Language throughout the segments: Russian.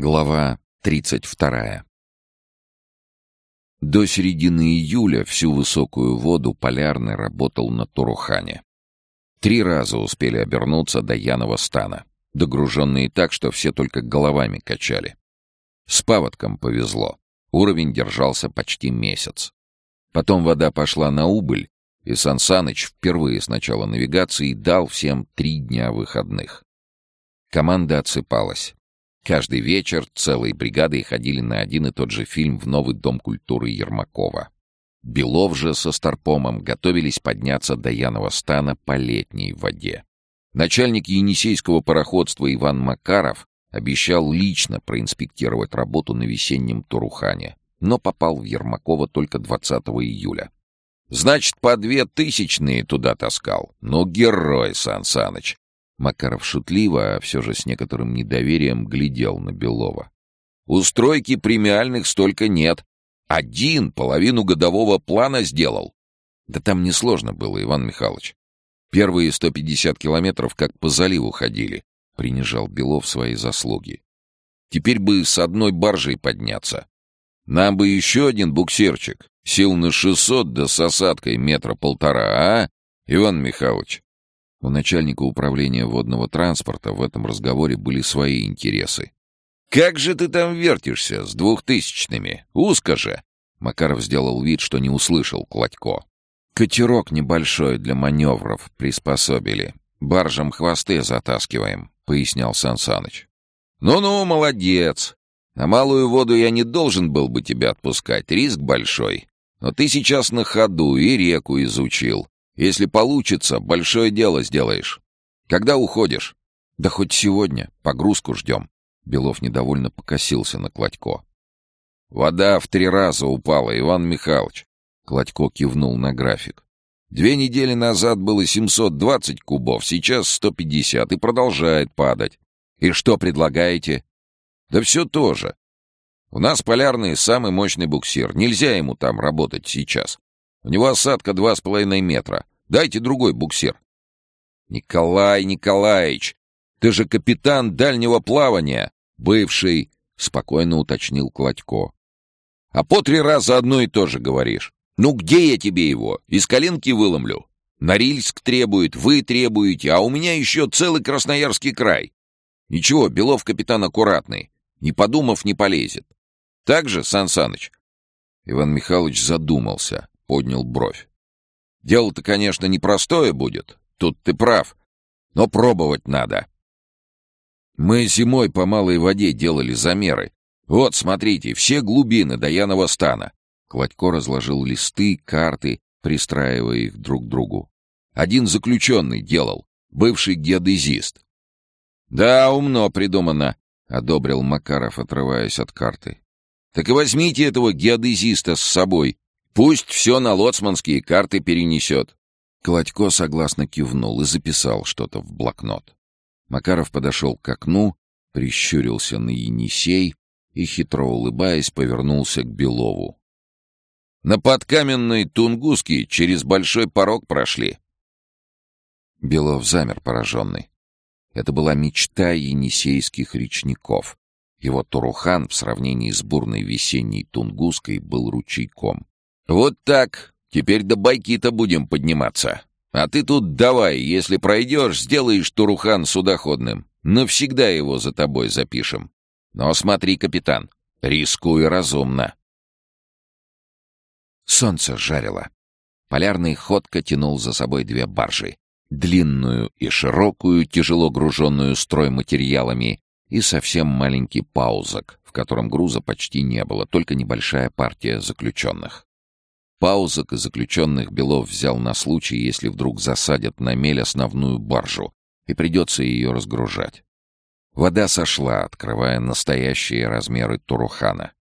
Глава 32. До середины июля всю высокую воду Полярный работал на Турухане. Три раза успели обернуться до Янова стана, догруженные так, что все только головами качали. С паводком повезло. Уровень держался почти месяц. Потом вода пошла на убыль, и Сансаныч впервые с начала навигации дал всем три дня выходных. Команда отсыпалась. Каждый вечер целой бригадой ходили на один и тот же фильм в новый Дом культуры Ермакова. Белов же со Старпомом готовились подняться до Янова стана по летней воде. Начальник Енисейского пароходства Иван Макаров обещал лично проинспектировать работу на весеннем Турухане, но попал в Ермакова только 20 июля. Значит, по две тысячные туда таскал. Ну, герой, Сан Саныч. Макаров шутливо, а все же с некоторым недоверием глядел на Белова. «У стройки премиальных столько нет. Один половину годового плана сделал». «Да там несложно было, Иван Михайлович. Первые 150 километров как по заливу ходили», — принижал Белов свои заслуги. «Теперь бы с одной баржей подняться. Нам бы еще один буксирчик, сил на 600 да с осадкой метра полтора, а, Иван Михайлович?» У начальника управления водного транспорта в этом разговоре были свои интересы. «Как же ты там вертишься с двухтысячными? Узко же!» Макаров сделал вид, что не услышал Кладько. «Катерок небольшой для маневров приспособили. Баржам хвосты затаскиваем», — пояснял Сансаныч. «Ну-ну, молодец. На малую воду я не должен был бы тебя отпускать, риск большой. Но ты сейчас на ходу и реку изучил. Если получится, большое дело сделаешь. Когда уходишь? Да хоть сегодня. Погрузку ждем. Белов недовольно покосился на Кладько. Вода в три раза упала, Иван Михайлович. Кладько кивнул на график. Две недели назад было 720 кубов, сейчас 150 и продолжает падать. И что предлагаете? Да все то же. У нас полярный самый мощный буксир. Нельзя ему там работать сейчас. У него осадка два с половиной метра. Дайте другой буксир. Николай Николаевич, ты же капитан дальнего плавания, бывший, спокойно уточнил Кладько. А по три раза одно и то же говоришь. Ну где я тебе его? Из коленки выломлю. Норильск требует, вы требуете, а у меня еще целый Красноярский край. Ничего, Белов капитан аккуратный. Не подумав, не полезет. Так же, Сан Саныч?» Иван Михайлович задумался поднял бровь. «Дело-то, конечно, непростое будет, тут ты прав, но пробовать надо. Мы зимой по малой воде делали замеры. Вот, смотрите, все глубины до Янова стана». Кладько разложил листы, карты, пристраивая их друг к другу. Один заключенный делал, бывший геодезист. «Да, умно придумано», — одобрил Макаров, отрываясь от карты. «Так и возьмите этого геодезиста с собой. Пусть все на лоцманские карты перенесет. Кладько согласно кивнул и записал что-то в блокнот. Макаров подошел к окну, прищурился на Енисей и, хитро улыбаясь, повернулся к Белову. «На подкаменной Тунгуске через большой порог прошли». Белов замер пораженный. Это была мечта енисейских речников. Его Турухан в сравнении с бурной весенней Тунгуской был ручейком. «Вот так. Теперь до байки-то будем подниматься. А ты тут давай, если пройдешь, сделаешь Турухан судоходным. Навсегда его за тобой запишем. Но смотри, капитан, рискуй разумно». Солнце жарило. Полярный ходко тянул за собой две баржи. Длинную и широкую, тяжело груженную стройматериалами, и совсем маленький паузок, в котором груза почти не было, только небольшая партия заключенных. Паузок и заключенных Белов взял на случай, если вдруг засадят на мель основную баржу, и придется ее разгружать. Вода сошла, открывая настоящие размеры Турухана.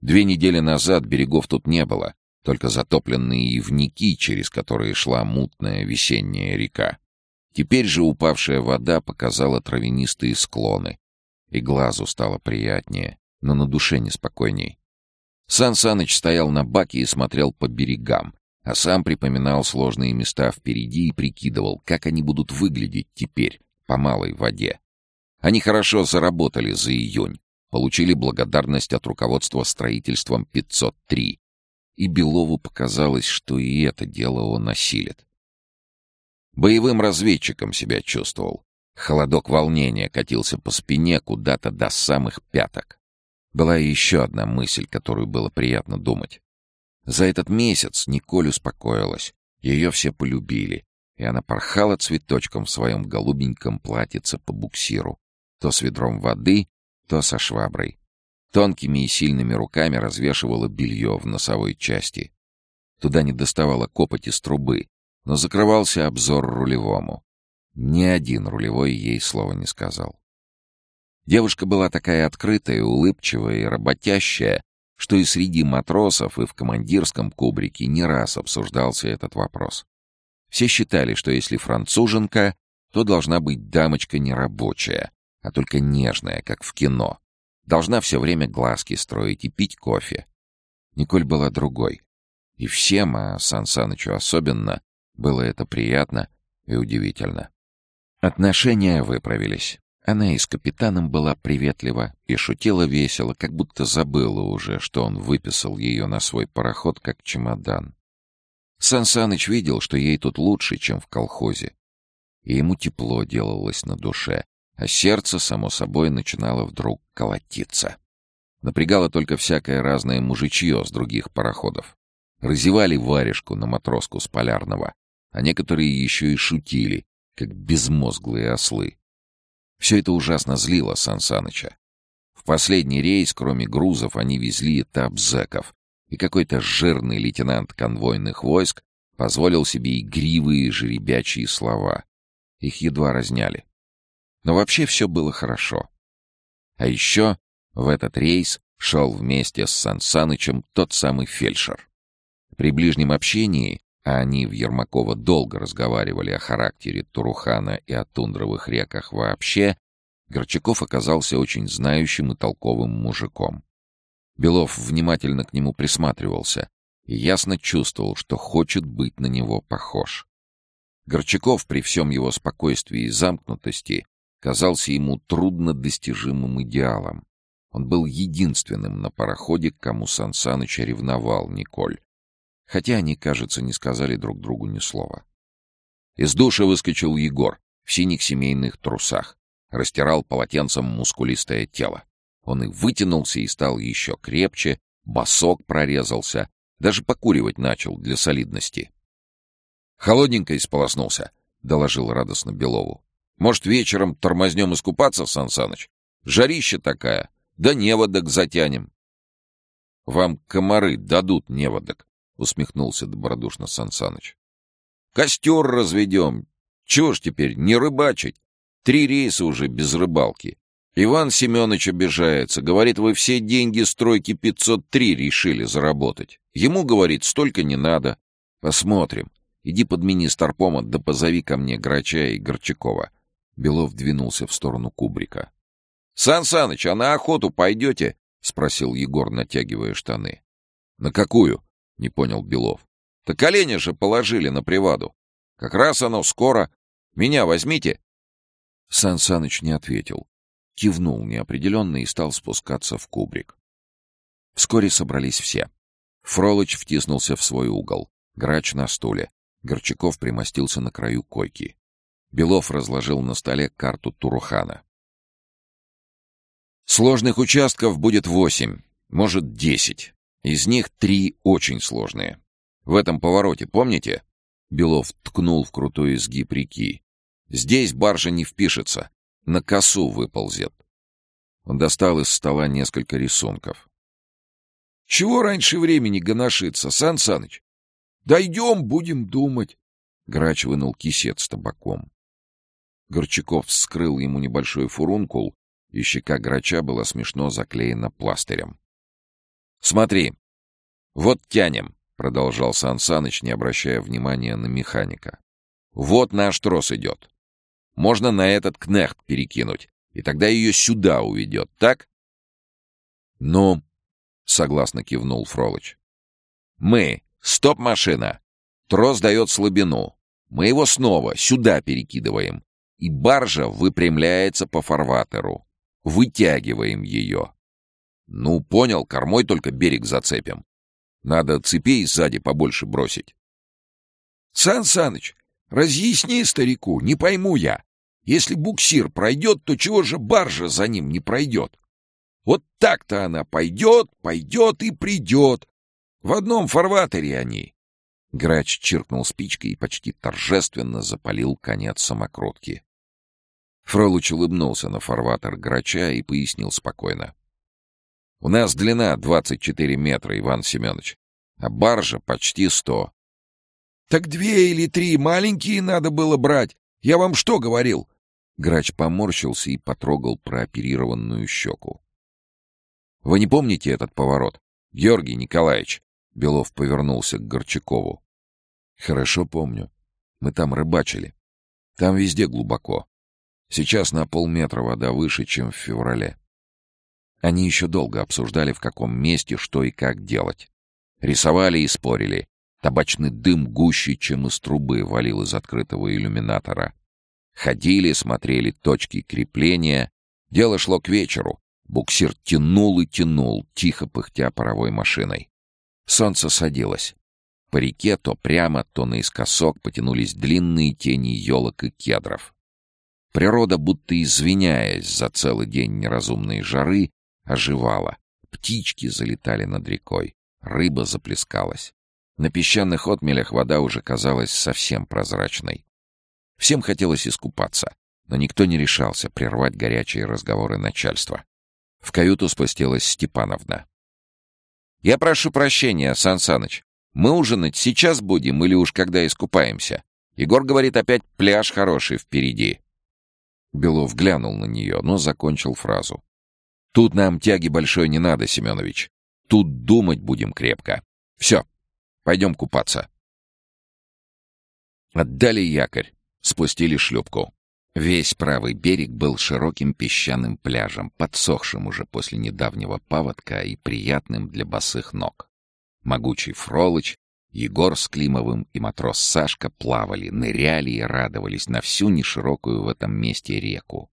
Две недели назад берегов тут не было, только затопленные ивники, через которые шла мутная весенняя река. Теперь же упавшая вода показала травянистые склоны, и глазу стало приятнее, но на душе неспокойней. Сан Саныч стоял на баке и смотрел по берегам, а сам припоминал сложные места впереди и прикидывал, как они будут выглядеть теперь, по малой воде. Они хорошо заработали за июнь. получили благодарность от руководства строительством 503, и Белову показалось, что и это дело он осилит. Боевым разведчиком себя чувствовал. Холодок волнения катился по спине куда-то до самых пяток. Была еще одна мысль, которую было приятно думать. За этот месяц Николь успокоилась. Ее все полюбили, и она порхала цветочком в своем голубеньком платьице по буксиру. То с ведром воды, то со шваброй. Тонкими и сильными руками развешивала белье в носовой части. Туда не доставала копоть из трубы, но закрывался обзор рулевому. Ни один рулевой ей слова не сказал. Девушка была такая открытая, улыбчивая и работящая, что и среди матросов, и в командирском кубрике не раз обсуждался этот вопрос. Все считали, что если француженка, то должна быть дамочка не рабочая, а только нежная, как в кино. Должна все время глазки строить и пить кофе. Николь была другой. И всем, а Сан Санычу особенно, было это приятно и удивительно. Отношения выправились. Она и с капитаном была приветлива и шутила весело, как будто забыла уже, что он выписал ее на свой пароход как чемодан. Сан Саныч видел, что ей тут лучше, чем в колхозе. И ему тепло делалось на душе, а сердце, само собой, начинало вдруг колотиться. Напрягало только всякое разное мужичье с других пароходов. Разевали варежку на матроску с полярного, а некоторые еще и шутили, как безмозглые ослы. Все это ужасно злило Сан Саныча. В последний рейс, кроме грузов, они везли этап зэков, и какой-то жирный лейтенант конвойных войск позволил себе игривые жеребячие слова. Их едва разняли. Но вообще все было хорошо. А еще в этот рейс шел вместе с Сан Санычем тот самый фельдшер. При ближнем общении, а они в Ермакова долго разговаривали о характере Турухана и о тундровых реках вообще, Горчаков оказался очень знающим и толковым мужиком. Белов внимательно к нему присматривался и ясно чувствовал, что хочет быть на него похож. Горчаков при всем его спокойствии и замкнутости казался ему трудно достижимым идеалом. Он был единственным на пароходе, кому Сан Саныч ревновал Николь. Хотя они, кажется, не сказали друг другу ни слова. Из душа выскочил Егор в синих семейных трусах. Растирал полотенцем мускулистое тело. Он и вытянулся, и стал еще крепче, босок прорезался, даже покуривать начал для солидности. «Холодненько исполоснулся», — доложил радостно Белову. «Может, вечером тормознем искупаться, Сан Саныч? Жарища такая, да неводок затянем». «Вам комары дадут неводок», — усмехнулся добродушно Сан Саныч. «Костер разведем. Чего ж теперь, не рыбачить? Три рейса уже без рыбалки. Иван Семенович обижается. Говорит, вы все деньги стройки 503 решили заработать. Ему, говорит, столько не надо. Посмотрим. Иди подмени старпома, да позови ко мне Грача и Горчакова. Белов двинулся в сторону кубрика. — Сан Саныч, а на охоту пойдете? — спросил Егор, натягивая штаны. — На какую? — не понял Белов. — Так оленя же положили на приваду. Как раз оно скоро. Меня возьмите. Сан Саныч не ответил кивнул неопределенно и стал спускаться в кубрик. Вскоре собрались все. Фролыч втиснулся в свой угол, грач на стуле, Горчаков примостился на краю койки. Белов разложил на столе карту Турухана. Сложных участков будет восемь, может, десять. Из них три очень сложные. В этом повороте, помните? Белов ткнул в крутой изгиб реки. Здесь баржа не впишется на косу выползет. Он достал из стола несколько рисунков. — Чего раньше времени гоношиться, Сан Саныч? Дойдем, будем думать. Грач вынул кисет с табаком. Горчаков вскрыл ему небольшой фурункул, и щека грача была смешно заклеена пластырем. — Смотри, вот тянем, — продолжал Сан Саныч, не обращая внимания на механика. — Вот наш трос идет. Можно на этот кнехт перекинуть, и тогда ее сюда уведет, так? — Ну, — согласно кивнул Фролыч. — Мы, стоп-машина. Трос дает слабину. Мы его снова сюда перекидываем, и баржа выпрямляется по фарватеру. Вытягиваем ее. Ну, понял, кормой только берег зацепим. Надо цепей сзади побольше бросить. Сан Саныч, разъясни старику, не пойму я. Если буксир пройдет, то чего же баржа за ним не пройдет? Вот так-то она пойдет, пойдет и придет. В одном фарватере они. Грач чиркнул спичкой и почти торжественно запалил конец самокрутки. Фролыч улыбнулся на фарватер Грача и пояснил спокойно. — У нас длина 24 метра, Иван Семенович, а баржа почти сто. — Так две или три маленькие надо было брать. Я вам что говорил? Грач поморщился и потрогал прооперированную щеку. — Вы не помните этот поворот? Георгий Николаевич? Белов повернулся к Горчакову. — Хорошо помню. Мы там рыбачили. Там везде глубоко. Сейчас на полметра вода выше, чем в феврале. Они еще долго обсуждали, в каком месте, что и как делать. Рисовали и спорили. Табачный дым гуще, чем из трубы, валил из открытого иллюминатора. Ходили, смотрели точки крепления. Дело шло к вечеру. Буксир тянул и тянул, тихо пыхтя паровой машиной. Солнце садилось. По реке то прямо, то наискосок потянулись длинные тени елок и кедров. Природа, будто извиняясь за целый день неразумной жары, оживала. Птички залетали над рекой, рыба заплескалась. На песчаных отмелях вода уже казалась совсем прозрачной. Всем хотелось искупаться, но никто не решался прервать горячие разговоры начальства. В каюту спустилась Степановна. «Я прошу прощения, Сан Саныч. Мы ужинать сейчас будем или уж когда искупаемся? Егор говорит, опять пляж хороший впереди». Белов глянул на нее, но закончил фразу. «Тут нам тяги большой не надо, Семенович. Тут думать будем крепко. Все, пойдем купаться». Отдали якорь, спустили шлюпку. Весь правый берег был широким песчаным пляжем, подсохшим уже после недавнего паводка и приятным для босых ног. Могучий Фролыч Егор с Климовым и матрос Сашка плавали, ныряли и радовались на всю неширокую в этом месте реку.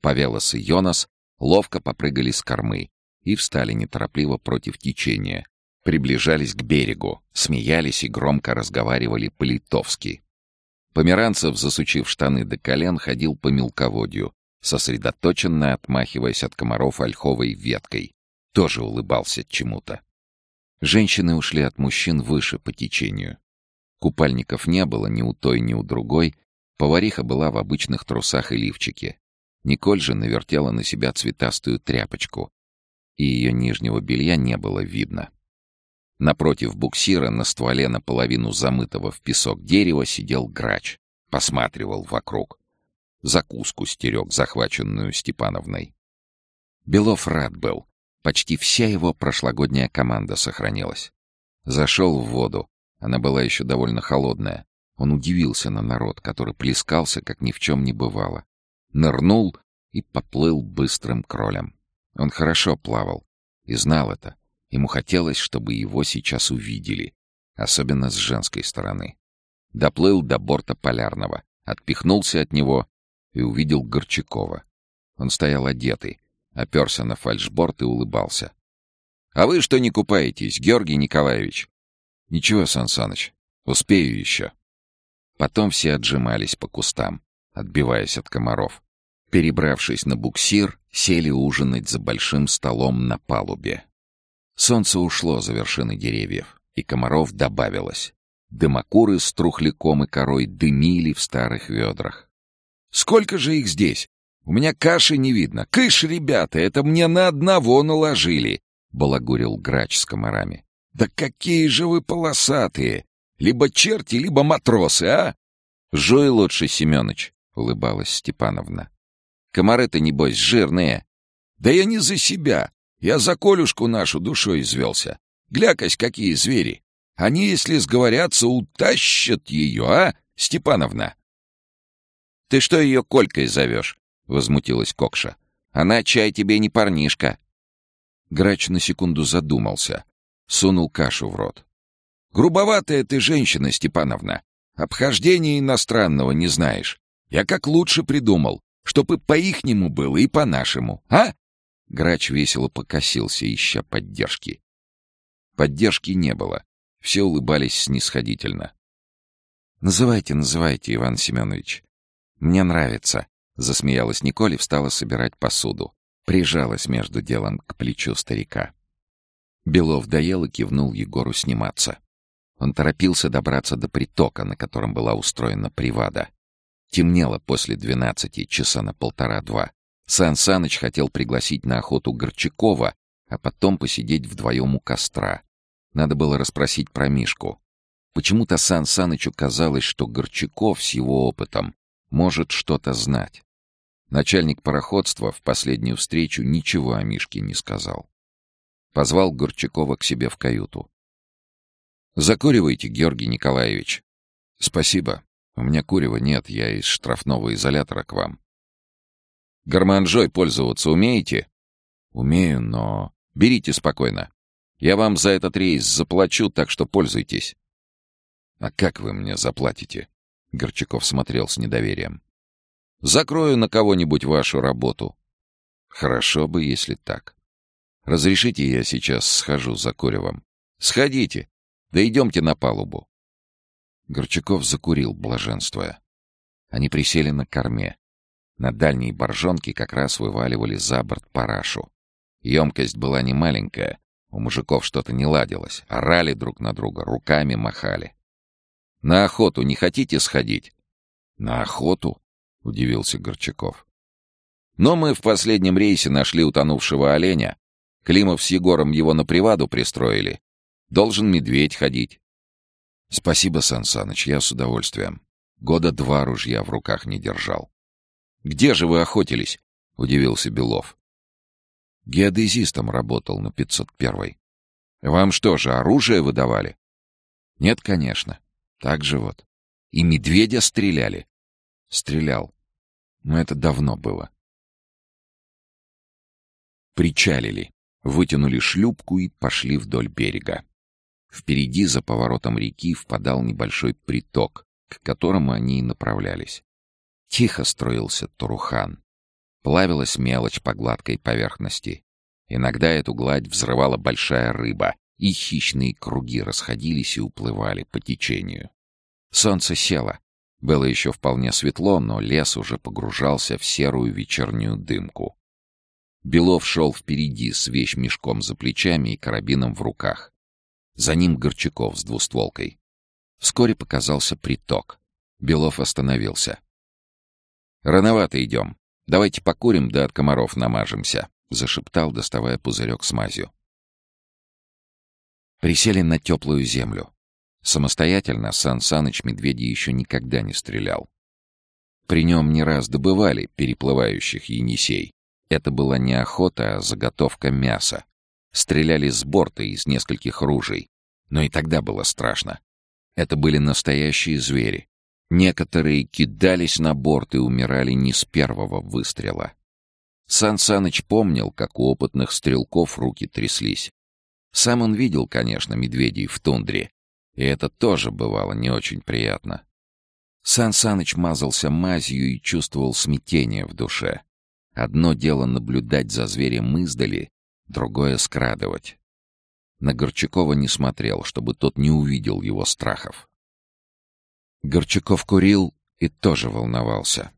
Павелос и Йонас ловко попрыгали с кормы и встали неторопливо против течения. Приближались к берегу, смеялись и громко разговаривали по-литовски. Померанцев, засучив штаны до колен, ходил по мелководью, сосредоточенно отмахиваясь от комаров ольховой веткой. Тоже улыбался чему-то. Женщины ушли от мужчин выше по течению. Купальников не было ни у той, ни у другой. Повариха была в обычных трусах и лифчике. Николь же навертела на себя цветастую тряпочку, и ее нижнего белья не было видно. Напротив буксира, на стволе наполовину замытого в песок дерева, сидел грач, посматривал вокруг. Закуску стерег, захваченную Степановной. Белов рад был. Почти вся его прошлогодняя команда сохранилась. Зашел в воду. Она была еще довольно холодная. Он удивился на народ, который плескался, как ни в чем не бывало. Нырнул и поплыл быстрым кролем. Он хорошо плавал и знал это. Ему хотелось, чтобы его сейчас увидели, особенно с женской стороны. Доплыл до борта полярного, отпихнулся от него и увидел Горчакова. Он стоял одетый, Оперся на фальшборд и улыбался. «А вы что не купаетесь, Георгий Николаевич?» «Ничего, Сан Саныч, успею еще». Потом все отжимались по кустам, отбиваясь от комаров. Перебравшись на буксир, сели ужинать за большим столом на палубе. Солнце ушло за вершины деревьев, и комаров добавилось. Дымокуры с трухляком и корой дымили в старых ведрах. «Сколько же их здесь?» У меня каши не видно. Кыш, ребята, это мне на одного наложили!» — балагурил грач с комарами. «Да какие же вы полосатые! Либо черти, либо матросы, а?» «Жуй лучше, Семёныч», — улыбалась Степановна. «Комары-то, небось, жирные». «Да я не за себя. Я за Колюшку нашу душой извелся. Глякась, какие звери. Они, если сговорятся, утащат ее, а, Степановна?» «Ты что ее Колькой зовешь?» — возмутилась Кокша. «Она, чай, тебе не парнишка». Грач на секунду задумался, сунул кашу в рот. «Грубоватая ты женщина, Степановна. Обхождения иностранного не знаешь. Я как лучше придумал, чтобы по-ихнему было и по-нашему, а? Грач весело покосился, ища поддержки. Поддержки не было. Все улыбались снисходительно. «Называйте, называйте, Иван Семенович. Мне нравится», — засмеялась Николь и встала собирать посуду. Прижалась между делом к плечу старика. Белов доел и кивнул Егору сниматься. Он торопился добраться до притока, на котором была устроена привада. Темнело после двенадцати, часа на полтора-два. Сан Саныч хотел пригласить на охоту Горчакова, а потом посидеть вдвоем у костра. Надо было расспросить про Мишку. Почему-то Сан Санычу казалось, что Горчаков с его опытом может что-то знать. Начальник пароходства в последнюю встречу ничего о Мишке не сказал. Позвал Горчакова к себе в каюту. «Закуривайте, Георгий Николаевич». «Спасибо. У меня курева нет, я из штрафного изолятора к вам». «Гармонжой пользоваться умеете?» «Умею, но...» «Берите спокойно. Я вам за этот рейс заплачу, так что пользуйтесь». «А как вы мне заплатите?» Горчаков смотрел с недоверием. «Закрою на кого-нибудь вашу работу». «Хорошо бы, если так. Разрешите, я сейчас схожу за Коревом?» «Сходите. Да идемте на палубу». Горчаков закурил, блаженствуя. Они присели на корме. На дальней боржонке как раз вываливали за борт парашу. Емкость была не маленькая, у мужиков что-то не ладилось, орали друг на друга, руками махали. «На охоту не хотите сходить?» «На охоту?» — удивился Горчаков. «Но мы в последнем рейсе нашли утонувшего оленя. Климов с Егором его на приваду пристроили. Должен медведь ходить». «Спасибо, Сан Саныч, я с удовольствием. Года два ружья в руках не держал». «Где же вы охотились?» — удивился Белов. Геодезистом работал на 501-й. Вам что же, оружие выдавали? Нет, конечно. Так же вот. И медведя стреляли? Стрелял. Но это давно было. Причалили, вытянули шлюпку и пошли вдоль берега. Впереди, за поворотом реки, впадал небольшой приток, к которому они и направлялись. Тихо строился Турухан. Плавилась мелочь по гладкой поверхности. Иногда эту гладь взрывала большая рыба, и хищные круги расходились и уплывали по течению. Солнце село. Было еще вполне светло, но лес уже погружался в серую вечернюю дымку. Белов шел впереди с вещмешком за плечами и карабином в руках. За ним Горчаков с двустволкой. Вскоре показался приток. Белов остановился. «Рановато идем. Давайте покурим, да от комаров намажемся», — зашептал, доставая пузырек с мазью. Присели на теплую землю. Самостоятельно Сан Саныч медведя еще никогда не стрелял. При нем не раз добывали переплывающих енисей. Это была не охота, а заготовка мяса. Стреляли с борта из нескольких ружей. Но и тогда было страшно. Это были настоящие звери. Некоторые кидались на борт и умирали не с первого выстрела. Сан Саныч помнил, как у опытных стрелков руки тряслись. Сам он видел, конечно, медведей в тундре, и это тоже бывало не очень приятно. Сан Саныч мазался мазью и чувствовал смятение в душе. Одно дело наблюдать за зверем издали, другое — скрадывать. На Горчакова не смотрел, чтобы тот не увидел его страхов. Горчаков курил и тоже волновался.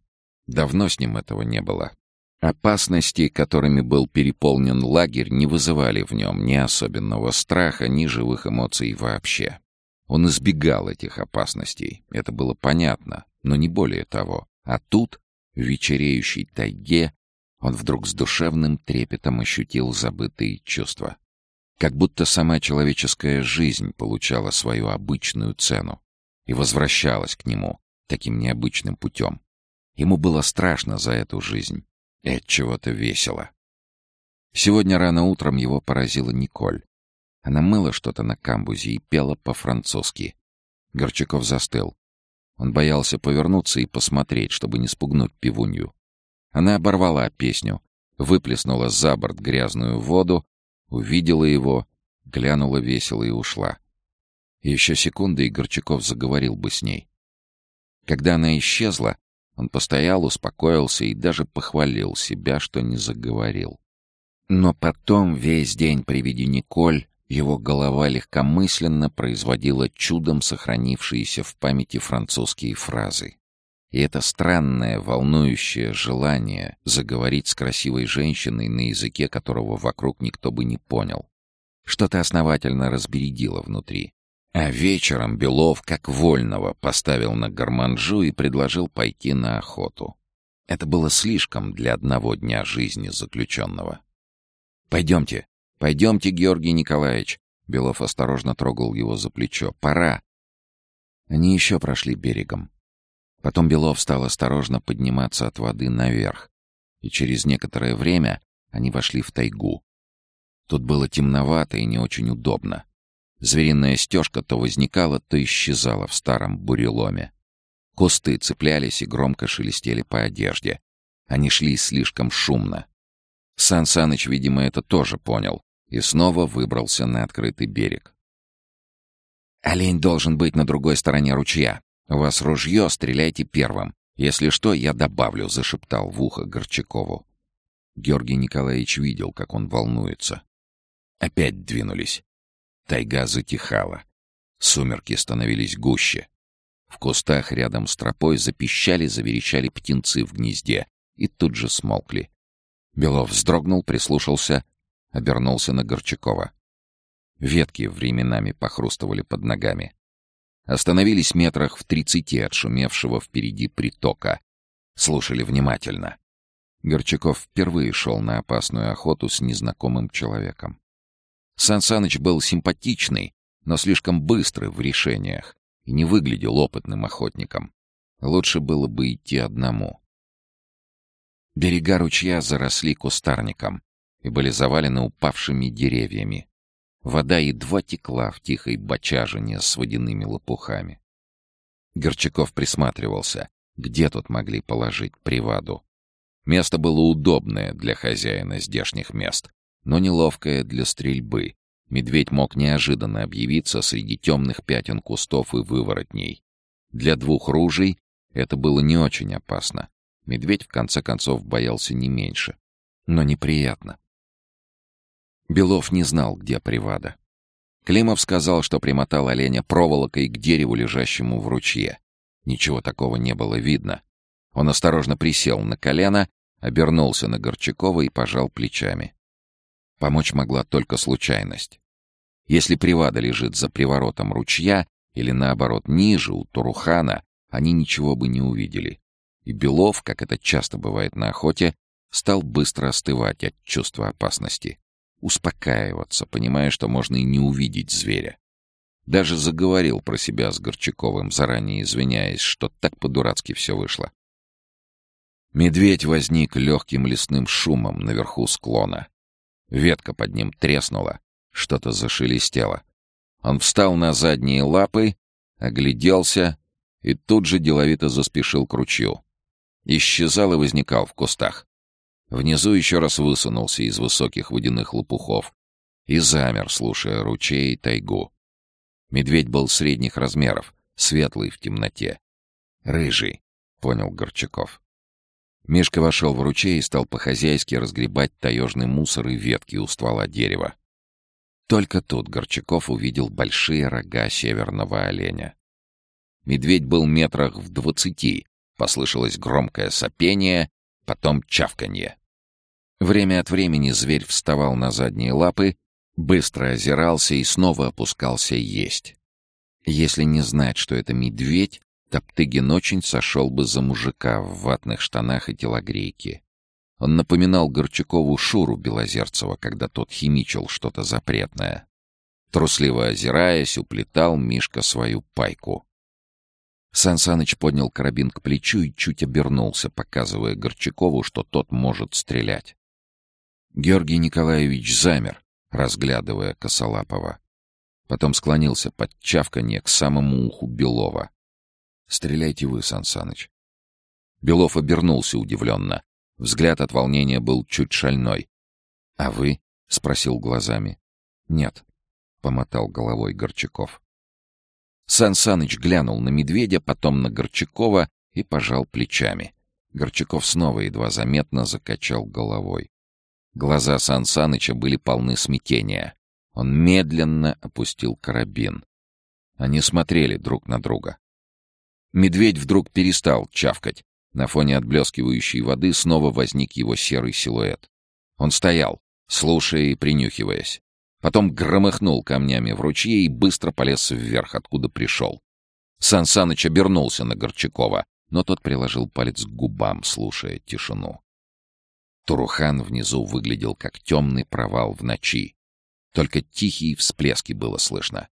Давно с ним этого не было. Опасности, которыми был переполнен лагерь, не вызывали в нем ни особенного страха, ни живых эмоций вообще. Он избегал этих опасностей, это было понятно, но не более того. А тут, в вечереющей тайге, он вдруг с душевным трепетом ощутил забытые чувства. Как будто сама человеческая жизнь получала свою обычную цену и возвращалась к нему таким необычным путем. Ему было страшно за эту жизнь и от чего-то весело. Сегодня рано утром его поразила Николь. Она мыла что-то на камбузе и пела по-французски. Горчаков застыл. Он боялся повернуться и посмотреть, чтобы не спугнуть пивунью. Она оборвала песню, выплеснула за борт грязную воду, увидела его, глянула весело и ушла. Еще секунды, и Горчаков заговорил бы с ней. Когда она исчезла, он постоял, успокоился и даже похвалил себя, что не заговорил. Но потом весь день при виде Николь его голова легкомысленно производила чудом сохранившиеся в памяти французские фразы. И это странное, волнующее желание заговорить с красивой женщиной на языке, которого вокруг никто бы не понял. Что-то основательно разбередило внутри. А вечером Белов, как вольного, поставил на гарманжу и предложил пойти на охоту. Это было слишком для одного дня жизни заключенного. «Пойдемте, пойдемте, Георгий Николаевич!» Белов осторожно трогал его за плечо. «Пора!» Они еще прошли берегом. Потом Белов стал осторожно подниматься от воды наверх, и через некоторое время они вошли в тайгу. Тут было темновато и не очень удобно. Звериная стежка то возникала, то исчезала в старом буреломе. Кусты цеплялись и громко шелестели по одежде. Они шли слишком шумно. Сан Саныч, видимо, это тоже понял и снова выбрался на открытый берег. «Олень должен быть на другой стороне ручья. У вас ружье, стреляйте первым. Если что, я добавлю», — зашептал в ухо Горчакову. Георгий Николаевич видел, как он волнуется. Опять двинулись. Тайга затихала. Сумерки становились гуще. В кустах рядом с тропой запищали, заверещали птенцы в гнезде и тут же смолкли. Белов вздрогнул, прислушался, обернулся на Горчакова. Ветки временами похрустывали под ногами. Остановились метрах в тридцати от шумевшего впереди притока. Слушали внимательно. Горчаков впервые шел на опасную охоту с незнакомым человеком. Сан Саныч был симпатичный, но слишком быстрый в решениях и не выглядел опытным охотником. Лучше было бы идти одному. Берега ручья заросли кустарником и были завалены упавшими деревьями. Вода едва текла в тихой бочажине с водяными лопухами. Горчаков присматривался, где тут могли положить приваду. Место было удобное для хозяина здешних мест, но неловкое для стрельбы. Медведь мог неожиданно объявиться среди темных пятен кустов и выворотней. Для двух ружей это было не очень опасно. Медведь, в конце концов, боялся не меньше. Но неприятно. Белов не знал, где привада. Климов сказал, что примотал оленя проволокой к дереву, лежащему в ручье. Ничего такого не было видно. Он осторожно присел на колено, обернулся на Горчакова и пожал плечами. Помочь могла только случайность. Если привада лежит за приворотом ручья или, наоборот, ниже, у Турухана, они ничего бы не увидели. И Белов, как это часто бывает на охоте, стал быстро остывать от чувства опасности. Успокаиваться, понимая, что можно и не увидеть зверя. Даже заговорил про себя с Горчаковым, заранее извиняясь, что так по-дурацки все вышло. Медведь возник легким лесным шумом наверху склона. Ветка под ним треснула, что-то зашелестело. Он встал на задние лапы, огляделся и тут же деловито заспешил к ручью. Исчезал и возникал в кустах. Внизу еще раз высунулся из высоких водяных лопухов и замер, слушая ручей и тайгу. Медведь был средних размеров, светлый в темноте. «Рыжий», — понял Горчаков. Мишка вошел в ручей и стал по-хозяйски разгребать таежный мусор и ветки у ствола дерева. Только тут Горчаков увидел большие рога северного оленя. Медведь был метрах в двадцати, послышалось громкое сопение, потом чавканье. Время от времени зверь вставал на задние лапы, быстро озирался и снова опускался есть. Если не знать, что это медведь, Топтыгин очень сошел бы за мужика в ватных штанах и телогрейке. Он напоминал Горчакову Шуру Белозерцева, когда тот химичил что-то запретное. Трусливо озираясь, уплетал Мишка свою пайку. Сан Саныч поднял карабин к плечу и чуть обернулся, показывая Горчакову, что тот может стрелять. Георгий Николаевич замер, разглядывая Косолапова. Потом склонился под чавканье к самому уху Белова. Стреляйте вы, Сан Саныч. Белов обернулся удивленно. Взгляд от волнения был чуть шальной. — А вы? — спросил глазами. — Нет, — помотал головой Горчаков. Сан Саныч глянул на медведя, потом на Горчакова и пожал плечами. Горчаков снова едва заметно закачал головой. Глаза Сан Саныча были полны смятения. Он медленно опустил карабин. Они смотрели друг на друга. Медведь вдруг перестал чавкать. На фоне отблескивающей воды снова возник его серый силуэт. Он стоял, слушая и принюхиваясь. Потом громыхнул камнями в ручье и быстро полез вверх, откуда пришел. Сан Саныч обернулся на Горчакова, но тот приложил палец к губам, слушая тишину. Турухан внизу выглядел как темный провал в ночи. Только тихие всплески было слышно.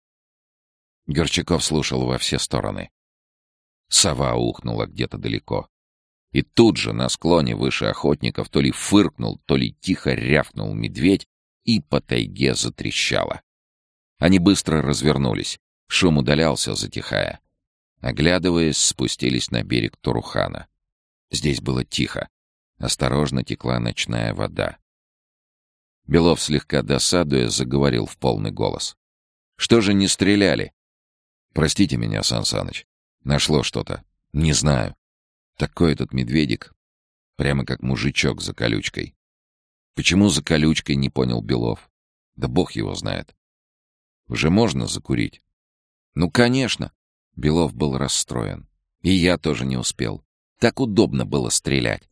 Горчаков слушал во все стороны. Сова ухнула где-то далеко. И тут же на склоне выше охотников то ли фыркнул, то ли тихо рявкнул медведь, и по тайге затрещало. Они быстро развернулись. Шум удалялся, затихая. Оглядываясь, спустились на берег Турухана. Здесь было тихо. Осторожно текла ночная вода. Белов, слегка досадуя, заговорил в полный голос. «Что же не стреляли?» «Простите меня, Сан Саныч. Нашло что-то. Не знаю. Такой этот медведик. Прямо как мужичок за колючкой. Почему за колючкой, не понял Белов. Да бог его знает. Уже можно закурить? Ну, конечно. Белов был расстроен. И я тоже не успел. Так удобно было стрелять.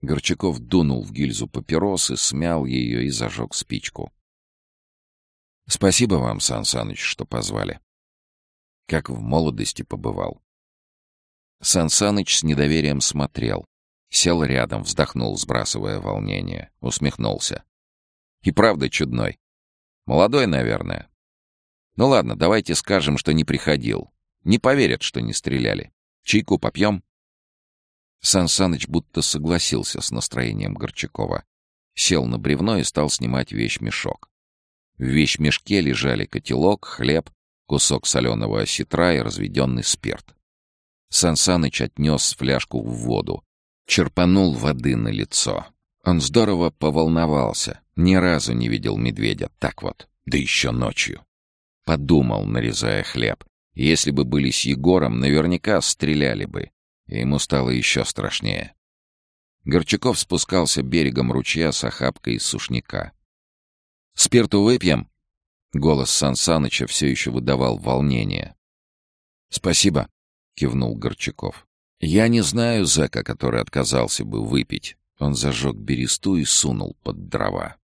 Горчаков дунул в гильзу папиросы, смял ее и зажег спичку. «Спасибо вам, Сан Саныч, что позвали. Как в молодости побывал». Сан Саныч с недоверием смотрел. Сел рядом, вздохнул, сбрасывая волнение. Усмехнулся. «И правда чудной. Молодой, наверное. Ну ладно, давайте скажем, что не приходил. Не поверят, что не стреляли. Чайку попьем?» Сан Саныч будто согласился с настроением Горчакова. Сел на бревно и стал снимать вещмешок. В вещмешке лежали котелок, хлеб, кусок соленого осетра и разведенный спирт. Сан Саныч отнес фляжку в воду, черпанул воды на лицо. Он здорово поволновался, ни разу не видел медведя так вот, да еще ночью. Подумал, нарезая хлеб, если бы были с Егором, наверняка стреляли бы, и ему стало еще страшнее. Горчаков спускался берегом ручья с охапкой из сушняка. «Спирту выпьем?» Голос Сан Саныча все еще выдавал волнение. «Спасибо», — кивнул Горчаков. «Я не знаю зэка, который отказался бы выпить». Он зажег бересту и сунул под дрова.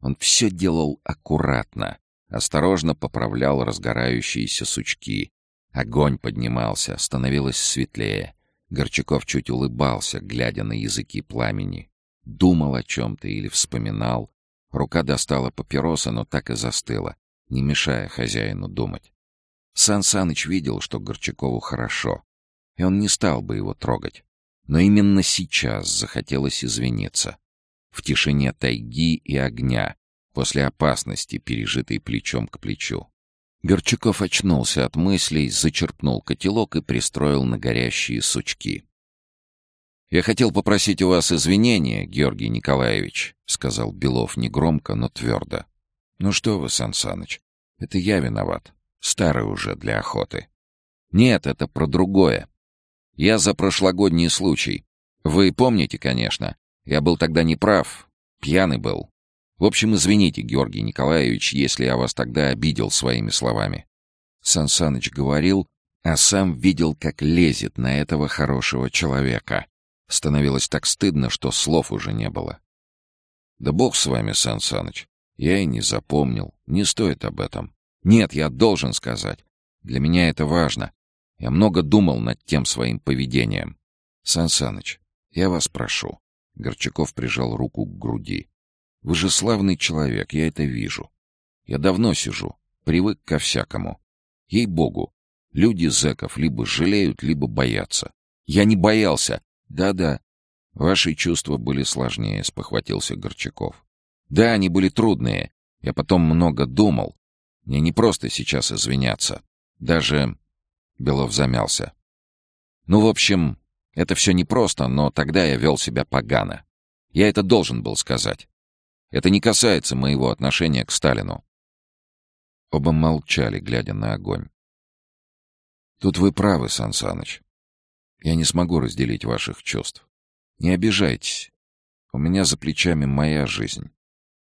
Он все делал аккуратно, осторожно поправлял разгорающиеся сучки. Огонь поднимался, становилось светлее. Горчаков чуть улыбался, глядя на языки пламени. Думал о чем-то или вспоминал. Рука достала папироса, но так и застыла, не мешая хозяину думать. Сан Саныч видел, что Горчакову хорошо, и он не стал бы его трогать. Но именно сейчас захотелось извиниться. В тишине тайги и огня, после опасности, пережитой плечом к плечу. Горчаков очнулся от мыслей, зачерпнул котелок и пристроил на горящие сучки. «Я хотел попросить у вас извинения, Георгий Николаевич», — сказал Белов негромко, но твердо. «Ну что вы, Сан Саныч, это я виноват. Старый уже для охоты». «Нет, это про другое. Я за прошлогодний случай. Вы помните, конечно. Я был тогда неправ, пьяный был. В общем, извините, Георгий Николаевич, если я вас тогда обидел своими словами. Сан Саныч говорил, а сам видел, как лезет на этого хорошего человека. Становилось так стыдно, что слов уже не было. Да бог с вами, Сан. Я и не запомнил. Не стоит об этом. Нет, я должен сказать. Для меня это важно. Я много думал над тем своим поведением. Сан я вас прошу. Горчаков прижал руку к груди. Вы же славный человек, я это вижу. Я давно сижу, привык ко всякому. Ей-богу, люди зэков либо жалеют, либо боятся. Я не боялся. Да-да, ваши чувства были сложнее, спохватился Горчаков. Да, они были трудные. Я потом много думал. Мне не просто сейчас извиняться. Даже... Белов замялся. Ну, в общем, это все непросто, но тогда я вел себя погано. Я это должен был сказать. Это не касается моего отношения к Сталину. Оба молчали, глядя на огонь. Тут вы правы, Сан Саныч. Я не смогу разделить ваших чувств. Не обижайтесь. У меня за плечами моя жизнь.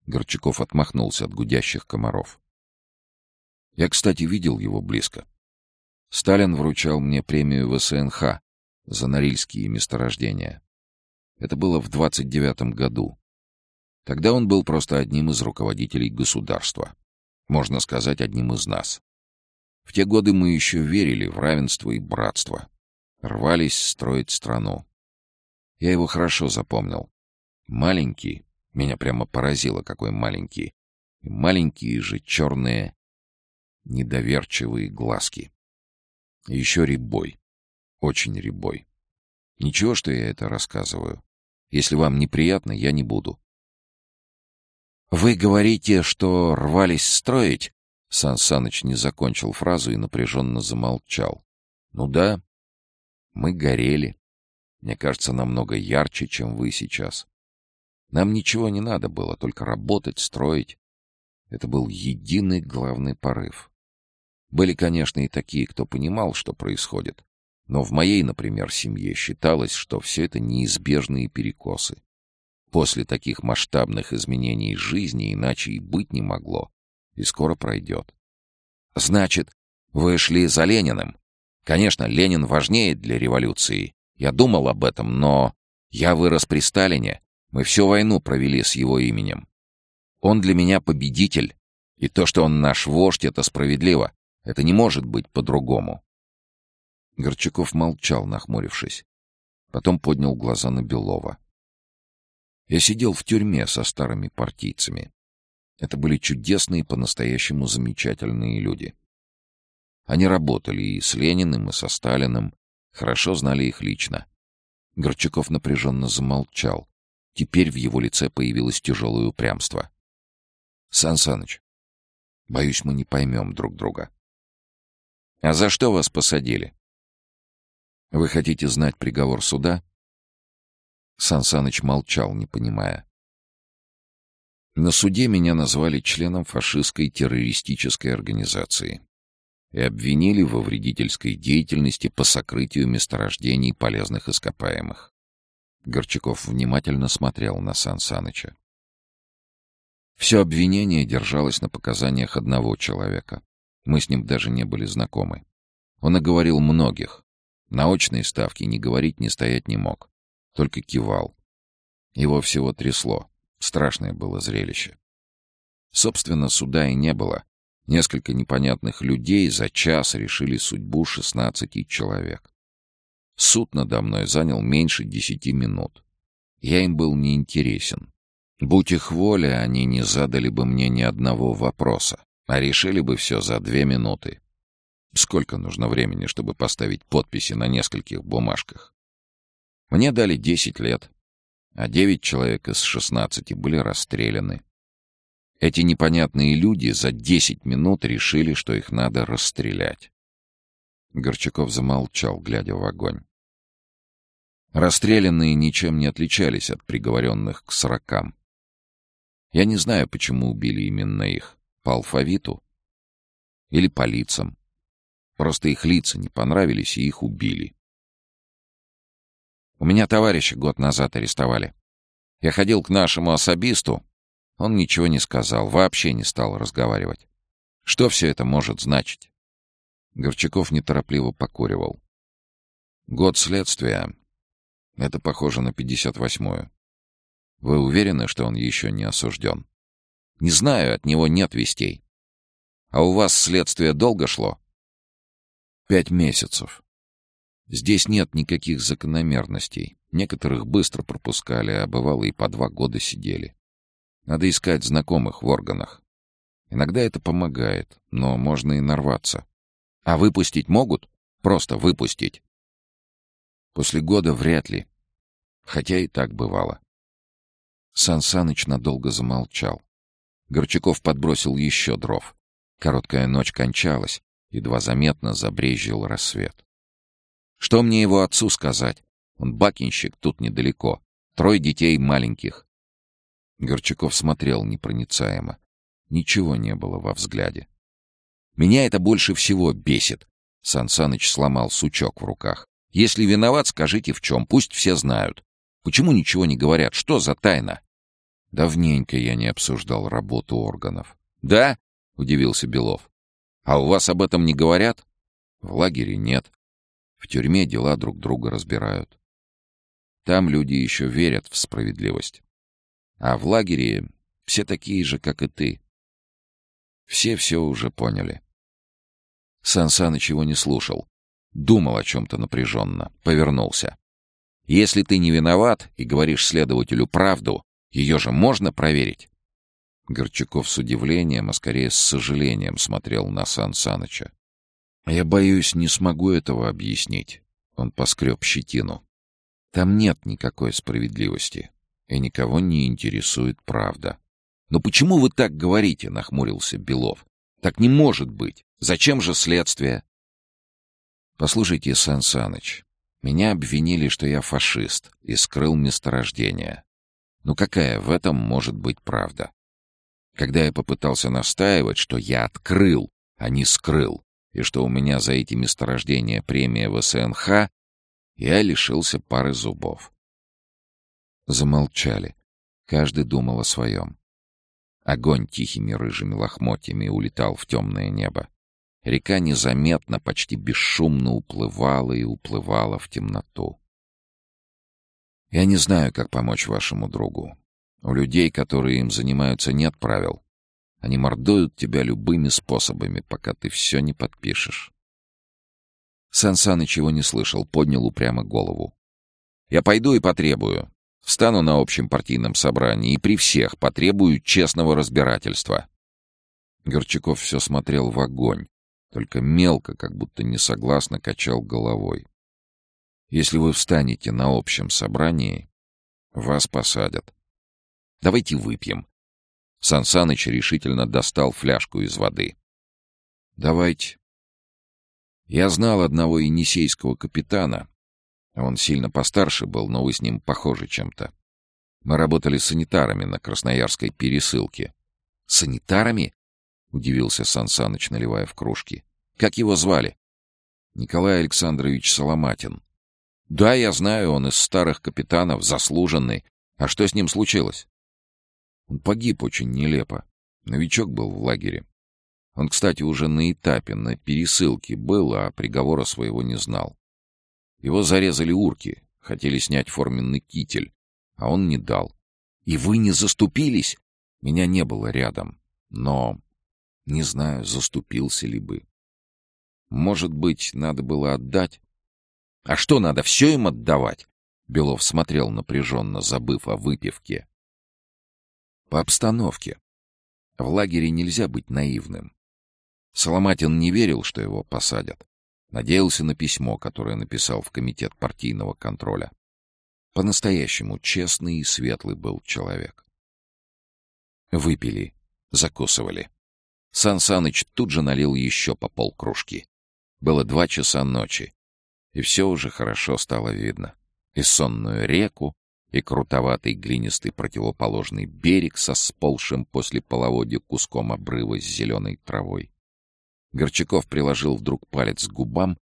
Горчаков отмахнулся от гудящих комаров. Я, кстати, видел его близко. Сталин вручал мне премию ВСНХ за норильские месторождения. Это было в 29 году. Тогда он был просто одним из руководителей государства. Можно сказать, одним из нас. В те годы мы еще верили в равенство и братство. Рвались строить страну. Я его хорошо запомнил. Маленький, меня прямо поразило, какой маленький. И маленькие же черные, недоверчивые глазки. Еще рябой. Очень рябой. Ничего, что я это рассказываю. Если вам неприятно, я не буду. «Вы говорите, что рвались строить?» Сан Саныч не закончил фразу и напряженно замолчал. «Ну да, мы горели. Мне кажется, намного ярче, чем вы сейчас. Нам ничего не надо было, только работать, строить. Это был единый главный порыв. Были, конечно, и такие, кто понимал, что происходит. Но в моей, например, семье считалось, что все это неизбежные перекосы. После таких масштабных изменений жизни иначе и быть не могло. И скоро пройдет. Значит, вы шли за Лениным? Конечно, Ленин важнее для революции. Я думал об этом, но... Я вырос при Сталине. Мы всю войну провели с его именем. Он для меня победитель. И то, что он наш вождь, это справедливо. Это не может быть по-другому. Горчаков молчал, нахмурившись. Потом поднял глаза на Белова. Я сидел в тюрьме со старыми партийцами. Это были чудесные, по-настоящему замечательные люди. Они работали и с Лениным, и со Сталиным, хорошо знали их лично. Горчаков напряженно замолчал. Теперь в его лице появилось тяжелое упрямство. — Сан Саныч, боюсь, мы не поймем друг друга. А за что вас посадили? Вы хотите знать приговор суда? Сан Саныч молчал, не понимая. На суде меня назвали членом фашистской террористической организации и обвинили во вредительской деятельности по сокрытию месторождений полезных ископаемых. Горчаков внимательно смотрел на Сан Саныча. Все обвинение держалось на показаниях одного человека. Мы с ним даже не были знакомы. Он оговорил многих. На очной ставке ни говорить, ни стоять не мог. Только кивал. Его всего трясло. Страшное было зрелище. Собственно, суда и не было. Несколько непонятных людей за час решили судьбу шестнадцати человек. Суд надо мной занял меньше десяти минут. Я им был неинтересен. Будь их воля, они не задали бы мне ни одного вопроса. А решили бы все за две минуты. Сколько нужно времени, чтобы поставить подписи на нескольких бумажках? Мне дали десять лет, а девять человек из шестнадцати были расстреляны. Эти непонятные люди за десять минут решили, что их надо расстрелять. Горчаков замолчал, глядя в огонь. Расстрелянные ничем не отличались от приговоренных к сорокам. Я не знаю, почему убили именно их. По алфавиту? Или по лицам? Просто их лица не понравились, и их убили. У меня товарища год назад арестовали. Я ходил к нашему особисту. Он ничего не сказал, вообще не стал разговаривать. Что все это может значить? Горчаков неторопливо покуривал. Год следствия. Это похоже на пятьдесят восьмую. Вы уверены, что он еще не осужден? Не знаю, от него нет вестей. А у вас следствие долго шло? Пять месяцев. Здесь нет никаких закономерностей. Некоторых быстро пропускали, а бывало и по два года сидели. Надо искать знакомых в органах. Иногда это помогает, но можно и нарваться. А выпустить могут? Просто выпустить. После года вряд ли. Хотя и так бывало. Сан Саныч надолго замолчал. Горчаков подбросил еще дров. Короткая ночь кончалась, едва заметно забрезжил рассвет. Что мне его отцу сказать? Он бакинщик, тут недалеко. Трое детей маленьких. Горчаков смотрел непроницаемо. Ничего не было во взгляде. Меня это больше всего бесит. Сан Саныч сломал сучок в руках. Если виноват, скажите в чем, пусть все знают. Почему ничего не говорят? Что за тайна?» «Давненько я не обсуждал работу органов». «Да?» — удивился Белов. «А у вас об этом не говорят?» «В лагере нет. В тюрьме дела друг друга разбирают. Там люди еще верят в справедливость. А в лагере все такие же, как и ты. Все все уже поняли». Сан Саныч его не слушал. Думал о чем-то напряженно. Повернулся. «Если ты не виноват и говоришь следователю правду, ее же можно проверить?» Горчаков с удивлением, а скорее с сожалением смотрел на Сан Саныча. «Я боюсь, не смогу этого объяснить». Он поскреб щетину. «Там нет никакой справедливости, и никого не интересует правда». «Но почему вы так говорите?» — нахмурился Белов. «Так не может быть. Зачем же следствие?» «Послушайте, Сан Саныч, меня обвинили, что я фашист и скрыл месторождение. Ну какая в этом может быть правда? Когда я попытался настаивать, что я открыл, а не скрыл, и что у меня за эти месторождения премия ВСНХ, я лишился пары зубов. Замолчали. Каждый думал о своем. Огонь тихими рыжими лохмотьями улетал в темное небо. Река незаметно, почти бесшумно уплывала и уплывала в темноту. Я не знаю, как помочь вашему другу. У людей, которые им занимаются, нет правил. Они мордуют тебя любыми способами, пока ты все не подпишешь. Сан Саныч его не слышал, поднял упрямо голову. «Я пойду и потребую. Встану на общем партийном собрании и при всех потребую честного разбирательства». Горчаков все смотрел в огонь, только мелко, как будто несогласно качал головой. Если вы встанете на общем собрании, вас посадят. Давайте выпьем. Сан Саныч решительно достал фляжку из воды. Давайте. Я знал одного енисейского капитана. Он сильно постарше был, но вы с ним похожи чем-то. Мы работали санитарами на Красноярской пересылке. Санитарами? Удивился Сан Саныч, наливая в кружки. Как его звали? Николай Александрович Соломатин. Да, я знаю, он из старых капитанов, заслуженный. А что с ним случилось? Он погиб очень нелепо. Новичок был в лагере. Он, кстати, уже на этапе, на пересылке был, а приговора своего не знал. Его зарезали урки, хотели снять форменный китель, а он не дал. И вы не заступились? Меня не было рядом, но не знаю, заступился ли бы. Может быть, надо было отдать? А что надо, все им отдавать? Белов смотрел напряженно, забыв о выпивке. По обстановке. В лагере нельзя быть наивным. Соломатин не верил, что его посадят. Надеялся на письмо, которое написал в комитет партийного контроля. По-настоящему честный и светлый был человек. Выпили, закусывали. Сан Саныч тут же налил еще по полкружки. Было два часа ночи и все уже хорошо стало видно. И сонную реку, и крутоватый глинистый противоположный берег со сползшим после половодья куском обрыва с зеленой травой. Горчаков приложил вдруг палец к губам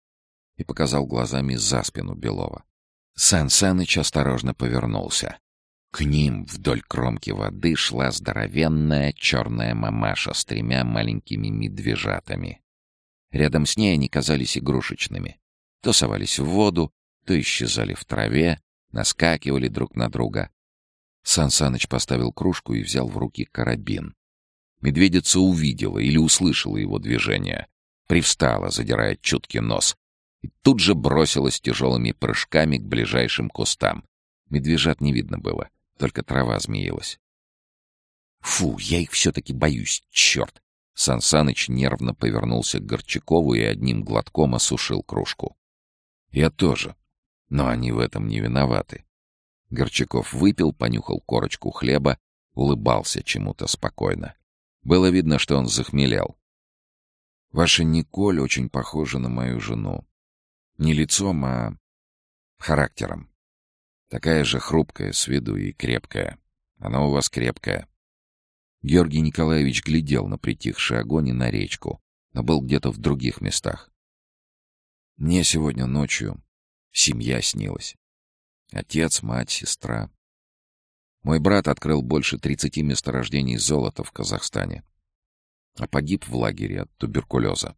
и показал глазами за спину Белова. Сан Саныч осторожно повернулся. К ним вдоль кромки воды шла здоровенная черная мамаша с тремя маленькими медвежатами. Рядом с ней они казались игрушечными. То совались в воду, то исчезали в траве, наскакивали друг на друга. Сан Саныч поставил кружку и взял в руки карабин. Медведица увидела или услышала его движение, привстала, задирая чуткий нос, и тут же бросилась тяжелыми прыжками к ближайшим кустам. Медвежат не видно было, только трава змеилась. «Фу, я их все-таки боюсь, черт!» Сансаныч нервно повернулся к Горчакову и одним глотком осушил кружку. Я тоже. Но они в этом не виноваты. Горчаков выпил, понюхал корочку хлеба, улыбался чему-то спокойно. Было видно, что он захмелел. Ваша Николь очень похожа на мою жену. Не лицом, а характером. Такая же хрупкая с виду и крепкая. Она у вас крепкая. Георгий Николаевич глядел на притихший огонь и на речку, но был где-то в других местах. Мне сегодня ночью семья снилась. Отец, мать, сестра. Мой брат открыл больше 30 месторождений золота в Казахстане, а погиб в лагере от туберкулеза.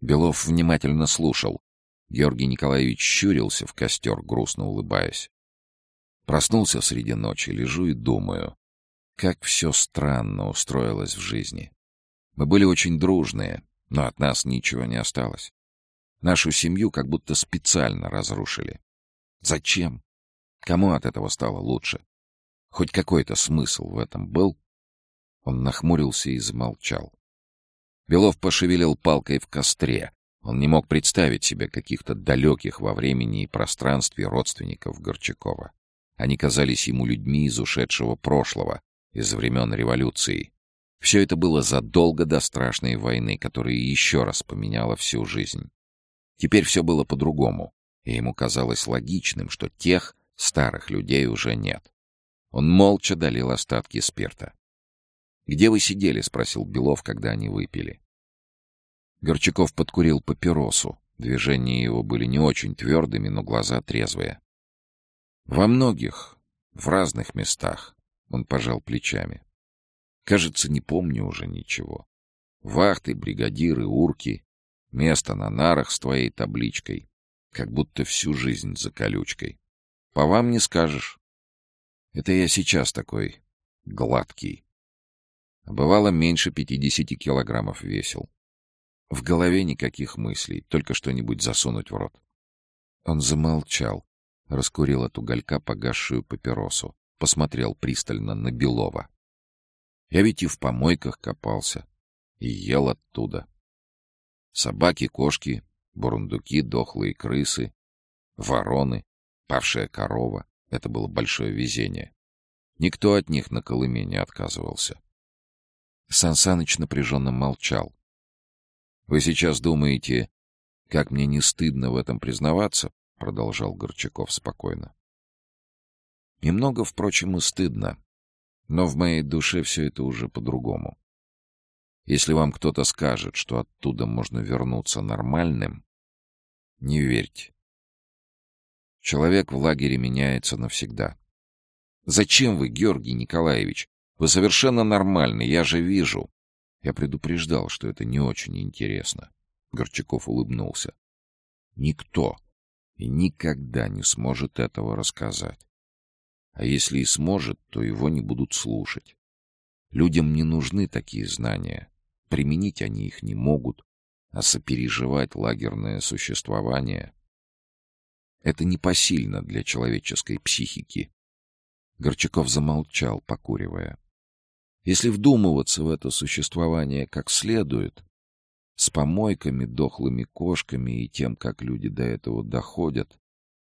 Белов внимательно слушал. Георгий Николаевич щурился в костер, грустно улыбаясь. Проснулся среди ночи, лежу и думаю, как все странно устроилось в жизни. Мы были очень дружные, но от нас ничего не осталось. Нашу семью как будто специально разрушили. Зачем? Кому от этого стало лучше? Хоть какой-то смысл в этом был? Он нахмурился и замолчал. Белов пошевелил палкой в костре. Он не мог представить себе каких-то далеких во времени и пространстве родственников Горчакова. Они казались ему людьми из ушедшего прошлого, из времен революции. Все это было задолго до страшной войны, которая еще раз поменяла всю жизнь. Теперь все было по-другому, и ему казалось логичным, что тех старых людей уже нет. Он молча долил остатки спирта. «Где вы сидели?» — спросил Белов, когда они выпили. Горчаков подкурил папиросу. Движения его были не очень твердыми, но глаза трезвые. «Во многих, в разных местах», — он пожал плечами. «Кажется, не помню уже ничего. Вахты, бригадиры, урки, место на нарах с твоей табличкой, как будто всю жизнь за колючкой. По вам не скажешь. Это я сейчас такой гладкий. А бывало, меньше пятидесяти килограммов весил. В голове никаких мыслей, только что-нибудь засунуть в рот. Он замолчал, раскурил от уголька погасшую папиросу, посмотрел пристально на Белова. Я ведь и в помойках копался, и ел оттуда. Собаки, кошки, бурундуки, дохлые крысы, вороны, павшая корова — это было большое везение. Никто от них на Колыме не отказывался. Сансаныч напряженно молчал. «Вы сейчас думаете, как мне не стыдно в этом признаваться?» — продолжал Горчаков спокойно. «Немного, впрочем, и стыдно, но в моей душе все это уже по-другому. Если вам кто-то скажет, что оттуда можно вернуться нормальным, не верьте. Человек в лагере меняется навсегда. Зачем вы, Георгий Николаевич, вы совершенно нормальный, я же вижу. Я предупреждал, что это не очень интересно. Горчаков улыбнулся. Никто и никогда не сможет этого рассказать. А если и сможет, то его не будут слушать. Людям не нужны такие знания. Применить они их не могут, а сопереживать лагерное существование — это непосильно для человеческой психики. Горчаков замолчал, покуривая. Если вдумываться в это существование как следует, с помойками, дохлыми кошками и тем, как люди до этого доходят,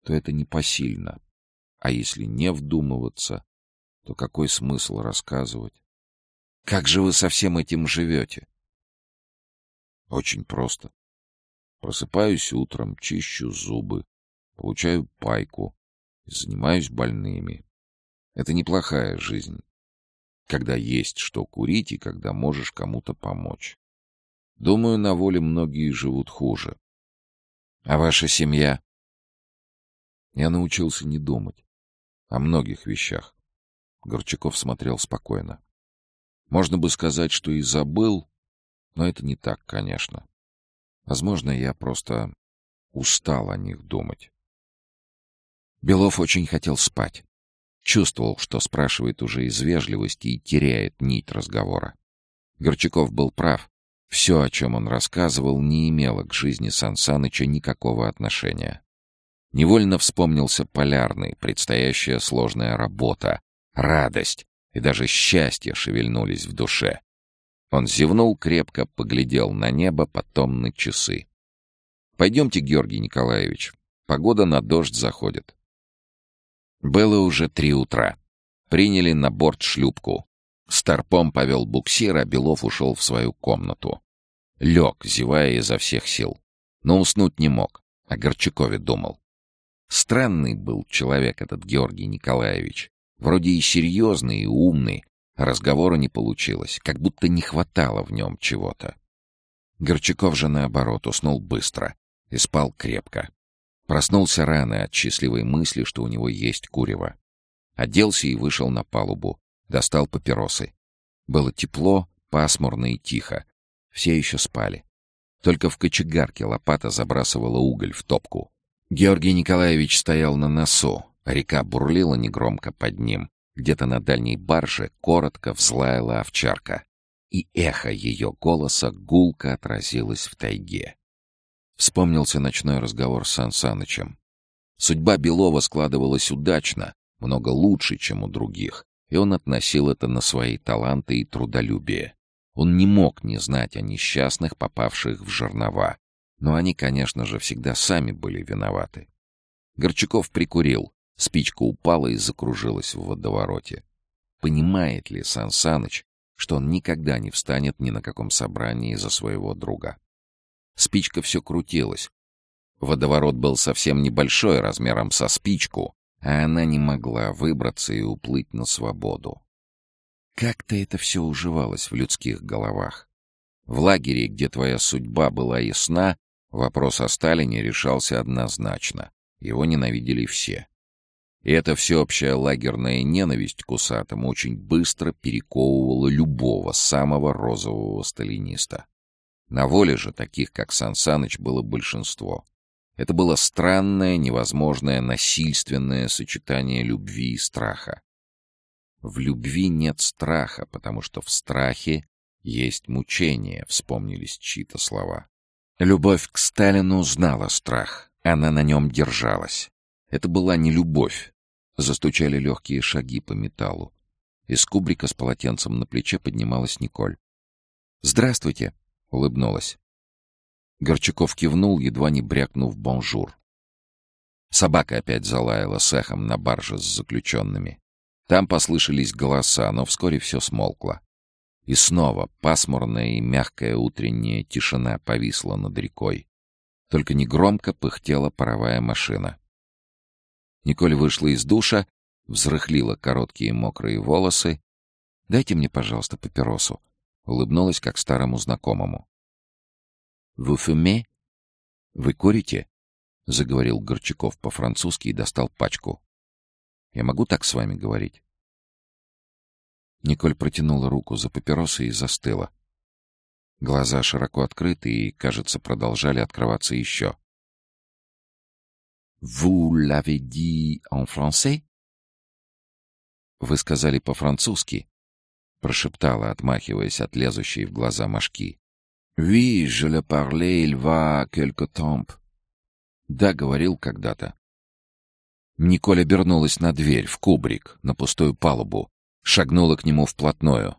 то это непосильно. А если не вдумываться, то какой смысл рассказывать? Как же вы со всем этим живете? Очень просто. Просыпаюсь утром, чищу зубы, получаю пайку, занимаюсь больными. Это неплохая жизнь когда есть что курить и когда можешь кому-то помочь. Думаю, на воле многие живут хуже. А ваша семья? Я научился не думать. О многих вещах. Горчаков смотрел спокойно. Можно бы сказать, что и забыл, но это не так, конечно. Возможно, я просто устал о них думать. Белов очень хотел спать. Чувствовал, что спрашивает уже из вежливости и теряет нить разговора. Горчаков был прав. Все, о чем он рассказывал, не имело к жизни Сансаныча никакого отношения. Невольно вспомнился полярный, предстоящая сложная работа, радость и даже счастье шевельнулись в душе. Он зевнул крепко, поглядел на небо, потом на часы. «Пойдемте, Георгий Николаевич. Погода на дождь заходит». Было уже три утра. Приняли на борт шлюпку. Старпом повел буксир, а Белов ушел в свою комнату. Лег, зевая изо всех сил. Но уснуть не мог. О Горчакове думал. Странный был человек этот Георгий Николаевич. Вроде и серьезный, и умный. Разговора не получилось, как будто не хватало в нем чего-то. Горчаков же, наоборот, уснул быстро и спал крепко. Проснулся рано от счастливой мысли, что у него есть курево. Оделся и вышел на палубу. Достал папиросы. Было тепло, пасмурно и тихо. Все еще спали. Только в кочегарке лопата забрасывала уголь в топку. Георгий Николаевич стоял на носу. Река бурлила негромко под ним. Где-то на дальней барже коротко взлаяла овчарка. И эхо ее голоса гулко отразилось в тайге. Вспомнился ночной разговор с Сан Санычем. Судьба Белова складывалась удачно, много лучше, чем у других, и он относил это на свои таланты и трудолюбие. Он не мог не знать о несчастных, попавших в жернова, но они, конечно же, всегда сами были виноваты. Горчаков прикурил, спичка упала и закружилась в водовороте. Понимает ли Сан Саныч, что он никогда не встанет ни на каком собрании за своего друга? Спичка все крутилась. Водоворот был совсем небольшой, размером со спичку, а она не могла выбраться и уплыть на свободу. Как-то это все уживалось в людских головах. В лагере, где твоя судьба была ясна, вопрос о Сталине решался однозначно. Его ненавидели все. И эта всеобщая лагерная ненависть к усатому очень быстро перековывала любого самого розового сталиниста. На воле же таких, как Сан Саныч, было большинство. Это было странное, невозможное, насильственное сочетание любви и страха. В любви нет страха, потому что в страхе есть мучение, вспомнились чьи-то слова. Любовь к Сталину знала страх, она на нем держалась. Это была не любовь. Застучали легкие шаги по металлу. Из кубрика с полотенцем на плече поднималась Николь. «Здравствуйте!» — улыбнулась. Горчаков кивнул, едва не брякнув bonjour. Собака опять залаяла с эхом на барже с заключенными. Там послышались голоса, но вскоре все смолкло. И снова пасмурная и мягкая утренняя тишина повисла над рекой. Только негромко пыхтела паровая машина. Николь вышла из душа, взрыхлила короткие мокрые волосы. «Дайте мне, пожалуйста, папиросу», Улыбнулась, как старому знакомому. «Вы фуме?» «Вы курите?» — заговорил Горчаков по-французски и достал пачку. «Я могу так с вами говорить?» Николь протянула руку за папиросой и застыла. Глаза широко открыты и, кажется, продолжали открываться еще. «Vous l'avez dit en français?» «Вы сказали по-французски», — прошептала, отмахиваясь от лезущей в глаза мошки. «Oui, je le parlais il va quelque temps». «Да, говорил когда-то». Николь обернулась на дверь, в кубрик, на пустую палубу, шагнула к нему вплотную.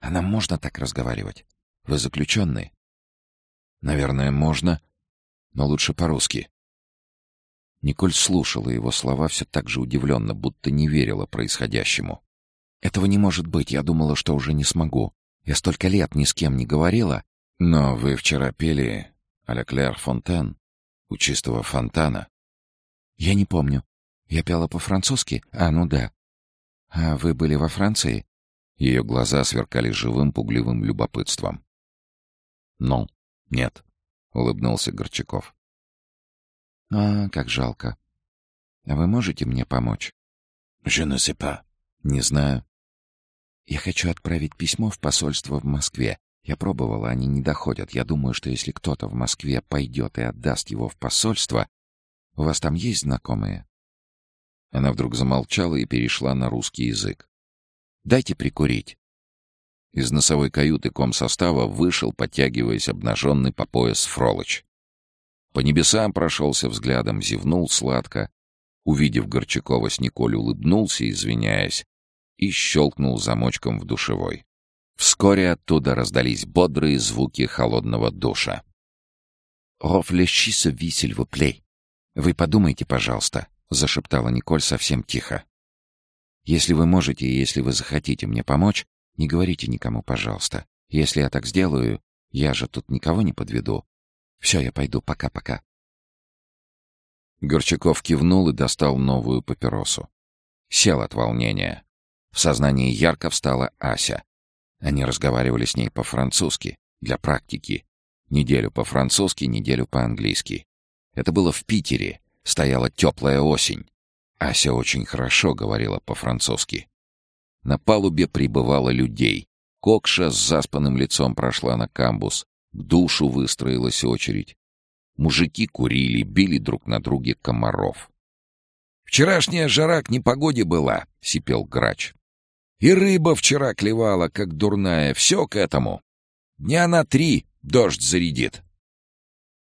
«А нам можно так разговаривать? Вы заключенный?» «Наверное, можно, но лучше по-русски». Николь слушала его слова все так же удивленно, будто не верила происходящему. Этого не может быть, я думала, что уже не смогу. Я столько лет ни с кем не говорила. Но вы вчера пели «Аля Фонтен» у чистого фонтана. Я не помню. Я пела по-французски? А, ну да. А вы были во Франции? Ее глаза сверкали живым пугливым любопытством. «Ну, нет», — улыбнулся Горчаков. «А, как жалко. А вы можете мне помочь?» «Je ne sais pas». «Не знаю. Я хочу отправить письмо в посольство в Москве. Я пробовала, они не доходят. Я думаю, что если кто-то в Москве пойдет и отдаст его в посольство... У вас там есть знакомые?» Она вдруг замолчала и перешла на русский язык. «Дайте прикурить». Из носовой каюты комсостава вышел, подтягиваясь обнаженный по пояс Фролыч. По небесам прошелся взглядом, зевнул сладко. Увидев Горчакова Николь, улыбнулся, извиняясь, и щелкнул замочком в душевой. Вскоре оттуда раздались бодрые звуки холодного душа. «Réfléchissez, s'il vous plaît». «Вы подумайте, пожалуйста», — зашептала Николь совсем тихо. «Если вы можете и если вы захотите мне помочь, не говорите никому, пожалуйста. Если я так сделаю, я же тут никого не подведу. Все, я пойду, пока-пока». Горчаков кивнул и достал новую папиросу. Сел от волнения. В сознании ярко встала Ася. Они разговаривали с ней по-французски, для практики. Неделю по-французски, неделю по-английски. Это было в Питере. Стояла теплая осень. Ася очень хорошо говорила по-французски. На палубе прибывало людей. Кокша с заспанным лицом прошла на камбус. К душу выстроилась очередь. Мужики курили, били друг на друге комаров. «Вчерашняя жара к непогоде была», — сипел грач. «И рыба вчера клевала, как дурная. Все к этому. Дня на три дождь зарядит».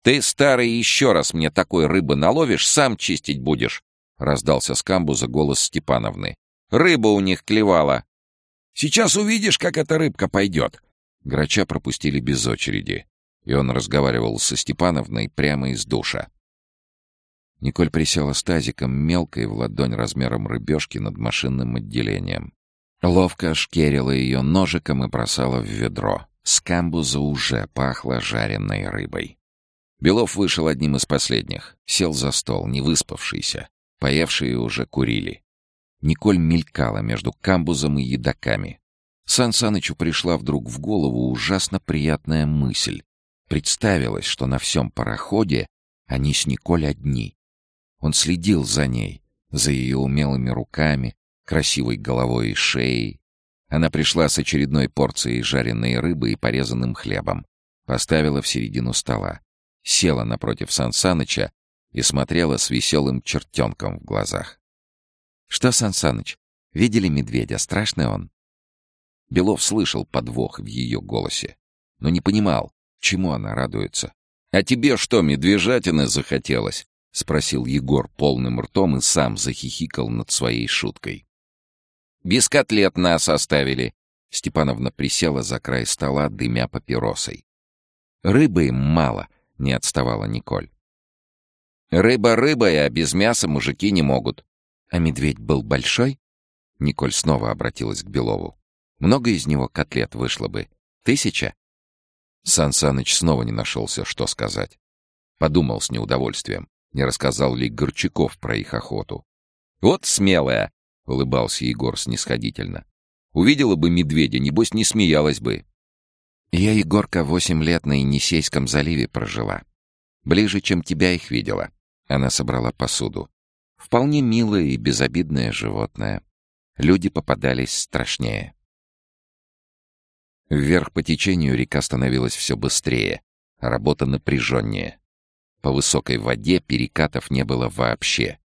«Ты, старый, еще раз мне такой рыбы наловишь, сам чистить будешь», — раздался с камбуза голос Степановны. «Рыба у них клевала». «Сейчас увидишь, как эта рыбка пойдет». Грача пропустили без очереди, и он разговаривал со Степановной прямо из душа. Николь присела с тазиком мелкой в ладонь размером рыбешки над машинным отделением. Ловко шкерила ее ножиком и бросала в ведро. С камбуза уже пахло жареной рыбой. Белов вышел одним из последних. Сел за стол, не выспавшийся. Поевшие уже курили. Николь мелькала между камбузом и едоками. Сан Санычу пришла вдруг в голову ужасно приятная мысль. Представилось, что на всем пароходе они с Николь одни. Он следил за ней, за ее умелыми руками, красивой головой и шеей. Она пришла с очередной порцией жареной рыбы и порезанным хлебом. Поставила в середину стола села напротив Сан Саныча и смотрела с веселым чертенком в глазах. «Что, Сан Саныч, видели медведя? Страшный он?» Белов слышал подвох в ее голосе, но не понимал, чему она радуется. «А тебе что, медвежатины захотелось?» — спросил Егор полным ртом и сам захихикал над своей шуткой. «Без котлет нас оставили!» Степановна присела за край стола, дымя папиросой. «Рыбы им мало», не отставала Николь. «Рыба рыбая, а без мяса мужики не могут». «А медведь был большой?» Николь снова обратилась к Белову. «Много из него котлет вышло бы? Тысяча?» Сан Саныч снова не нашелся, что сказать. Подумал с неудовольствием, не рассказал ли Горчаков про их охоту. «Вот смелая!» — улыбался Егор снисходительно. «Увидела бы медведя, небось, не смеялась бы. Я, Егорка, восемь лет на Енисейском заливе прожила. Ближе, чем тебя их видела. Она собрала посуду. Вполне милое и безобидное животное. Люди попадались страшнее. Вверх по течению река становилась все быстрее, работа напряженнее. По высокой воде перекатов не было вообще.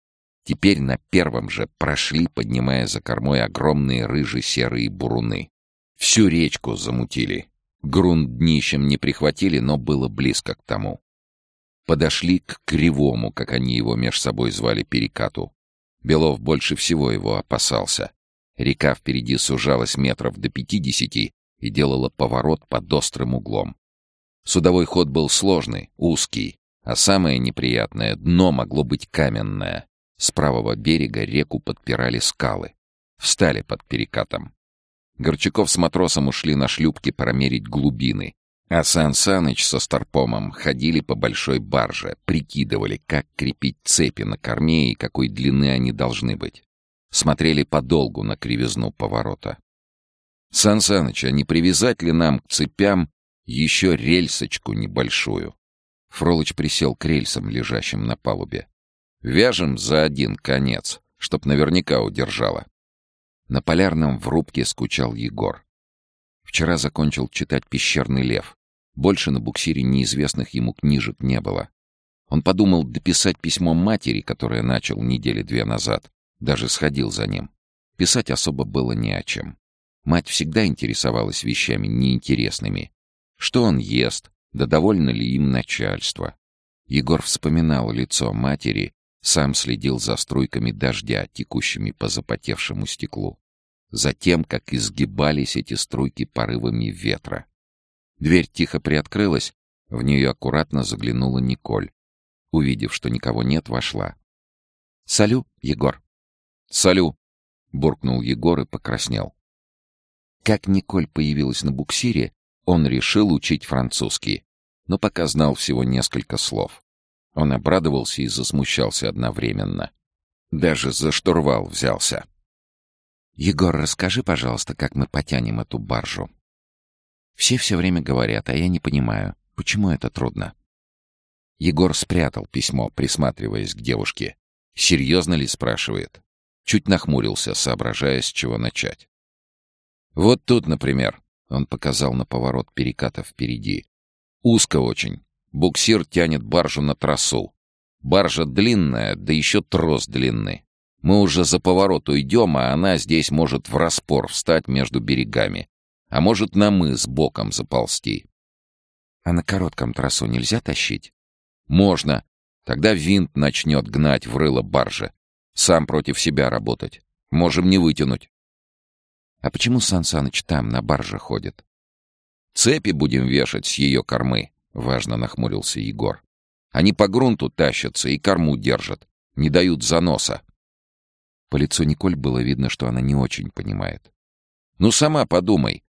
Теперь на первом же прошли, поднимая за кормой огромные рыжие-серые буруны. Всю речку замутили, Грунт днищем не прихватили, но было близко к тому. Подошли к кривому, как они его меж собой звали, перекату. Белов больше всего его опасался. Река впереди сужалась метров до пятидесяти и делала поворот под острым углом. Судовой ход был сложный, узкий, а самое неприятное — дно могло быть каменное. С правого берега реку подпирали скалы. Встали под перекатом. Горчаков с матросом ушли на шлюпки промерить глубины, а Сан Саныч со Старпомом ходили по большой барже, прикидывали, как крепить цепи на корме и какой длины они должны быть. Смотрели подолгу на кривизну поворота. «Сан а не привязать ли нам к цепям еще рельсочку небольшую?» Фролыч присел к рельсам, лежащим на палубе. «Вяжем за один конец, чтоб наверняка удержала». На полярном в рубке скучал Егор. Вчера закончил читать «Пещерный лев». Больше на буксире неизвестных ему книжек не было. Он подумал дописать письмо матери, которое начал недели две назад. Даже сходил за ним. Писать особо было не о чем. Мать всегда интересовалась вещами неинтересными. Что он ест, да довольно ли им начальство. Егор вспоминал лицо матери сам следил за струйками дождя, текущими по запотевшему стеклу. За тем, как изгибались эти струйки порывами ветра. Дверь тихо приоткрылась, в нее аккуратно заглянула Николь. Увидев, что никого нет, вошла. «Салю, Егор!» «Салю!» — буркнул Егор и покраснел. Как Николь появилась на буксире, он решил учить французский, но пока знал всего несколько слов. Он обрадовался и засмущался одновременно. Даже за штурвал взялся. «Егор, расскажи, пожалуйста, как мы потянем эту баржу». Все все время говорят, а я не понимаю, почему это трудно. Егор спрятал письмо, присматриваясь к девушке. «Серьезно ли?» — спрашивает. Чуть нахмурился, соображая, с чего начать. «Вот тут, например», — он показал на поворот переката впереди. «Узко очень. Буксир тянет баржу на трассу. Баржа длинная, да еще трос длинный. Мы уже за поворот уйдем, а она здесь может в распор встать между берегами. А может на мыс боком заползти. А на коротком трассу нельзя тащить? Можно. Тогда винт начнет гнать в рыло баржи. Сам против себя работать. Можем не вытянуть. А почему Сан Саныч там, на барже, ходит? Цепи будем вешать с ее кормы, — важно нахмурился Егор. Они по грунту тащатся и корму держат. Не дают заноса. По лицу Николь было видно, что она не очень понимает. «Ну, сама подумай.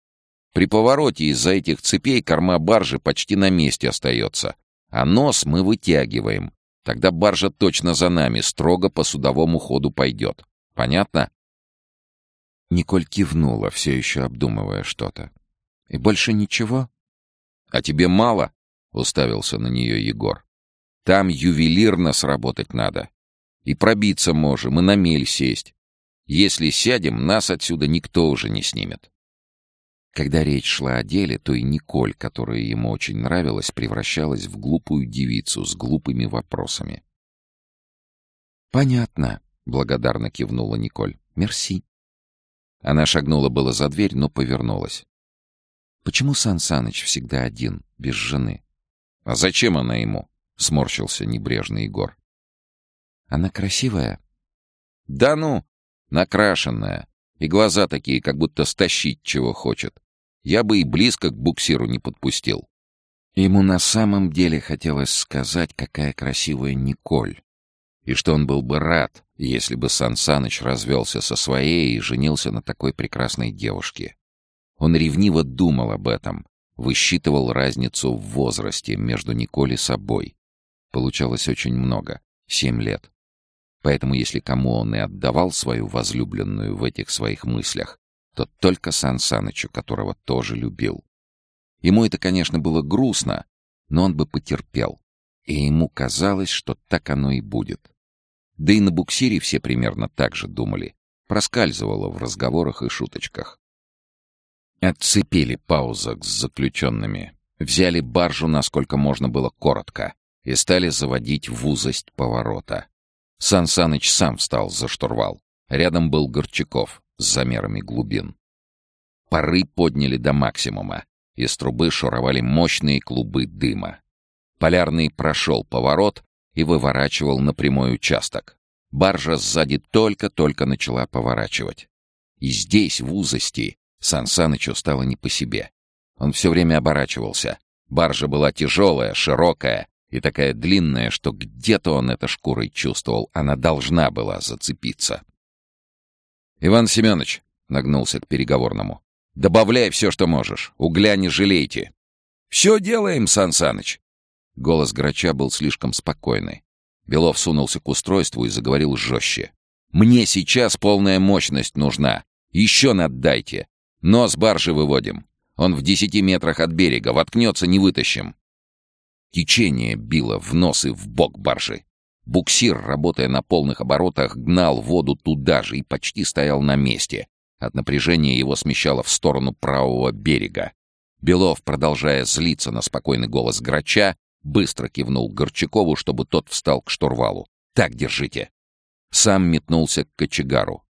При повороте из-за этих цепей корма баржи почти на месте остается, а нос мы вытягиваем. Тогда баржа точно за нами, строго по судовому ходу пойдет. Понятно?» Николь кивнула, все еще обдумывая что-то. «И больше ничего?» «А тебе мало?» — уставился на нее Егор. «Там ювелирно сработать надо. И пробиться можем, и на мель сесть. Если сядем, нас отсюда никто уже не снимет. Когда речь шла о деле, то и Николь, которая ему очень нравилась, превращалась в глупую девицу с глупыми вопросами. «Понятно», — благодарно кивнула Николь. «Мерси». Она шагнула было за дверь, но повернулась. «Почему Сан Саныч всегда один, без жены?» «А зачем она ему?» — сморщился небрежно Егор. Она красивая? Да ну, накрашенная. И глаза такие, как будто стащить чего хочет. Я бы и близко к буксиру не подпустил. Ему на самом деле хотелось сказать, какая красивая Николь. И что он был бы рад, если бы Сан Саныч развелся со своей и женился на такой прекрасной девушке. Он ревниво думал об этом, высчитывал разницу в возрасте между Николь собой. Получалось очень много — семь лет. Поэтому если кому он и отдавал свою возлюбленную в этих своих мыслях, то только Сан Санычу, которого тоже любил. Ему это, конечно, было грустно, но он бы потерпел. И ему казалось, что так оно и будет. Да и на буксире все примерно так же думали. Проскальзывало в разговорах и шуточках. Отцепили паузок с заключенными, взяли баржу, насколько можно было коротко, и стали заводить в узость поворота. Сан Саныч сам встал за штурвал. Рядом был Горчаков с замерами глубин. Пары подняли до максимума. Из трубы шуровали мощные клубы дыма. Полярный прошел поворот и выворачивал на прямой участок. Баржа сзади только-только начала поворачивать. И здесь, в узости, Сан Санычу стало не по себе. Он все время оборачивался. Баржа была тяжелая, широкая, и такая длинная, что где-то он это шкурой чувствовал, она должна была зацепиться. «Иван Семенович», — нагнулся к переговорному, — «добавляй все, что можешь, угля не жалейте». «Все делаем, Сан Саныч». Голос грача был слишком спокойный. Белов сунулся к устройству и заговорил жестче. «Мне сейчас полная мощность нужна. Еще наддайте. Нос баржи выводим. Он в десяти метрах от берега. Воткнется, не вытащим. Течение било в нос и в бок баржи. Буксир, работая на полных оборотах, гнал воду туда же и почти стоял на месте. От напряжения его смещало в сторону правого берега. Белов, продолжая злиться на спокойный голос грача, быстро кивнул Горчакову, чтобы тот встал к штурвалу. «Так держите!» Сам метнулся к кочегару.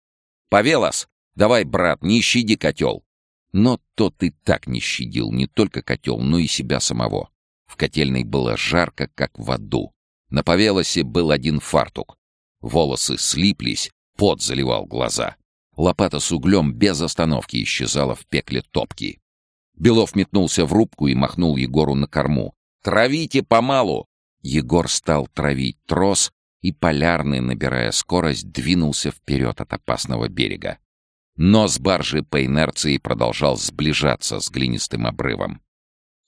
«Павелос! Давай, брат, не щади котел!» Но тот и так не щадил не только котел, но и себя самого. В котельной было жарко, как в аду. На повелосе был один фартук. Волосы слиплись, пот заливал глаза. Лопата с углем без остановки исчезала в пекле топки. Белов метнулся в рубку и махнул Егору на корму. «Травите помалу!» Егор стал травить трос, и полярный, набирая скорость, двинулся вперед от опасного берега. Нос баржи по инерции продолжал сближаться с глинистым обрывом.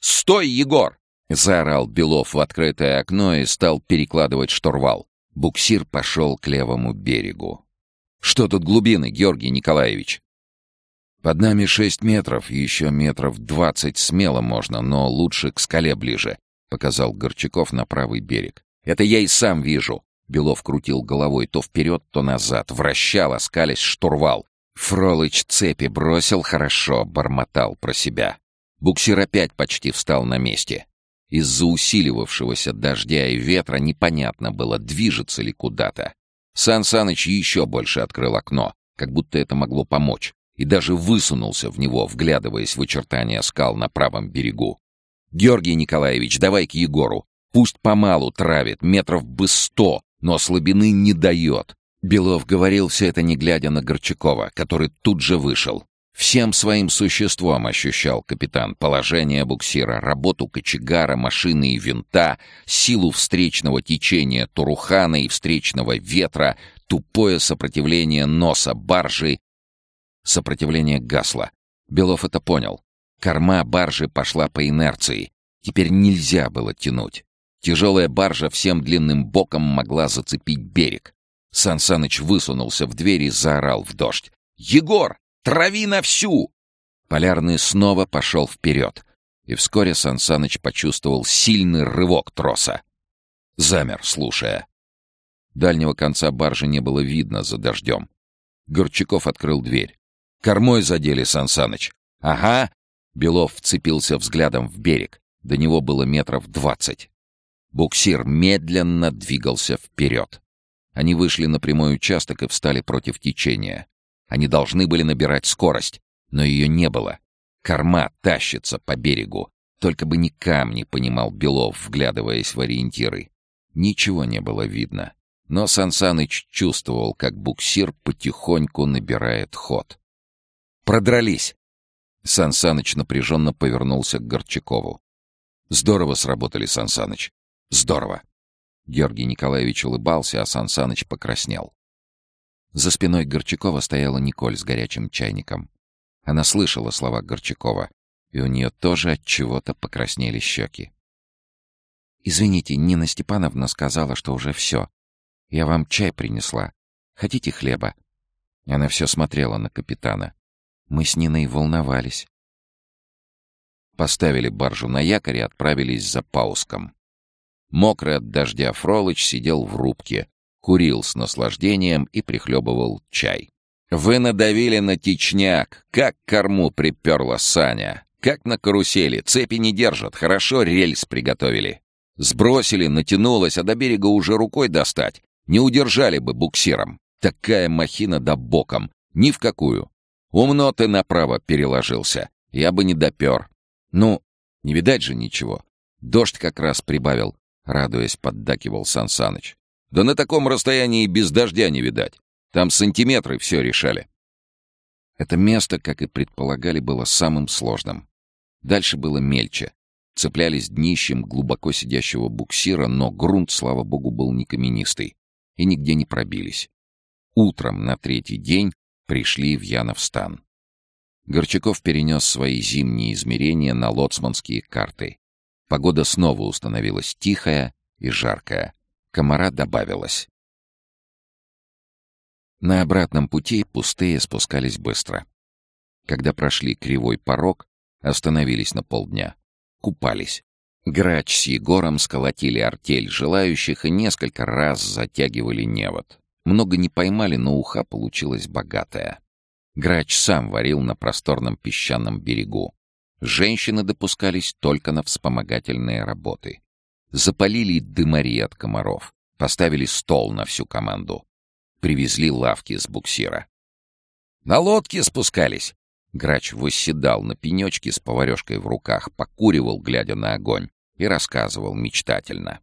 «Стой, Егор!» — заорал Белов в открытое окно и стал перекладывать штурвал. Буксир пошел к левому берегу. «Что тут глубины, Георгий Николаевич?» «Под нами шесть метров, еще метров двадцать смело можно, но лучше к скале ближе», — показал Горчаков на правый берег. «Это я и сам вижу!» Белов крутил головой то вперед, то назад, вращал, оскалясь штурвал. Фролыч цепи бросил хорошо, бормотал про себя. Буксир опять почти встал на месте. Из-за усиливавшегося дождя и ветра непонятно было, движется ли куда-то. Сан Саныч еще больше открыл окно, как будто это могло помочь, и даже высунулся в него, вглядываясь в очертания скал на правом берегу. «Георгий Николаевич, давай к Егору. Пусть помалу травит, метров бы сто, но слабины не дает». Белов говорил все это, не глядя на Горчакова, который тут же вышел. Всем своим существом ощущал капитан положение буксира, работу кочегара, машины и винта, силу встречного течения Турухана и встречного ветра, тупое сопротивление носа баржи. Сопротивление гасло. Белов это понял. Корма баржи пошла по инерции. Теперь нельзя было тянуть. Тяжелая баржа всем длинным боком могла зацепить берег. Сан Саныч высунулся в дверь и заорал в дождь. «Егор! Трави на всю!» Полярный снова пошел вперед, и вскоре Сансаныч почувствовал сильный рывок троса. Замер, слушая. Дальнего конца баржи не было видно за дождем. Горчаков открыл дверь. «Кормой задели, Сансаныч!» «Ага!» Белов вцепился взглядом в берег. До него было метров двадцать. Буксир медленно двигался вперед. Они вышли на прямой участок и встали против течения. Они должны были набирать скорость, но ее не было. Корма тащится по берегу. Только бы не камни, понимал Белов, вглядываясь в ориентиры. Ничего не было видно. Но Сансаныч чувствовал, как буксир потихоньку набирает ход. «Продрались!» Сансаныч напряженно повернулся к Горчакову. «Здорово сработали, Сансаныч. Здорово!» Георгий Николаевич улыбался, а Сансаныч покраснел. За спиной Горчакова стояла Николь с горячим чайником. Она слышала слова Горчакова, и у нее тоже от чего-то покраснели щеки. «Извините, Нина Степановна сказала, что уже все. Я вам чай принесла. Хотите хлеба?» Она все смотрела на капитана. Мы с Ниной волновались. Поставили баржу на якорь и отправились за Пауском. Мокрый от дождя Фролыч сидел в рубке, курил с наслаждением и прихлебывал чай. «Вы надавили на течняк, как корму приперла Саня, как на карусели, цепи не держат, хорошо рельс приготовили. Сбросили, натянулось, а до берега уже рукой достать. Не удержали бы буксиром. Такая махина да боком, ни в какую. Умно ты направо переложился, я бы не допер. Ну, не видать же ничего. Дождь как раз прибавил, радуясь, поддакивал Сансаныч. Да на таком расстоянии без дождя не видать. Там сантиметры все решали. Это место, как и предполагали, было самым сложным. Дальше было мельче. Цеплялись днищем глубоко сидящего буксира, но грунт, слава богу, был не каменистый. И нигде не пробились. Утром на третий день пришли в Яновстан. Горчаков перенес свои зимние измерения на лоцманские карты. Погода снова установилась тихая и жаркая. Комара добавилось. На обратном пути пустые спускались быстро. Когда прошли кривой порог, остановились на полдня. Купались. Грач с Егором сколотили артель желающих и несколько раз затягивали невод. Много не поймали, но уха получилась богатая. Грач сам варил на просторном песчаном берегу. Женщины допускались только на вспомогательные работы. Запалили дымари от комаров. Поставили стол на всю команду. Привезли лавки с буксира. «На лодке спускались!» Грач восседал на пенечке с поварешкой в руках, покуривал, глядя на огонь, и рассказывал мечтательно.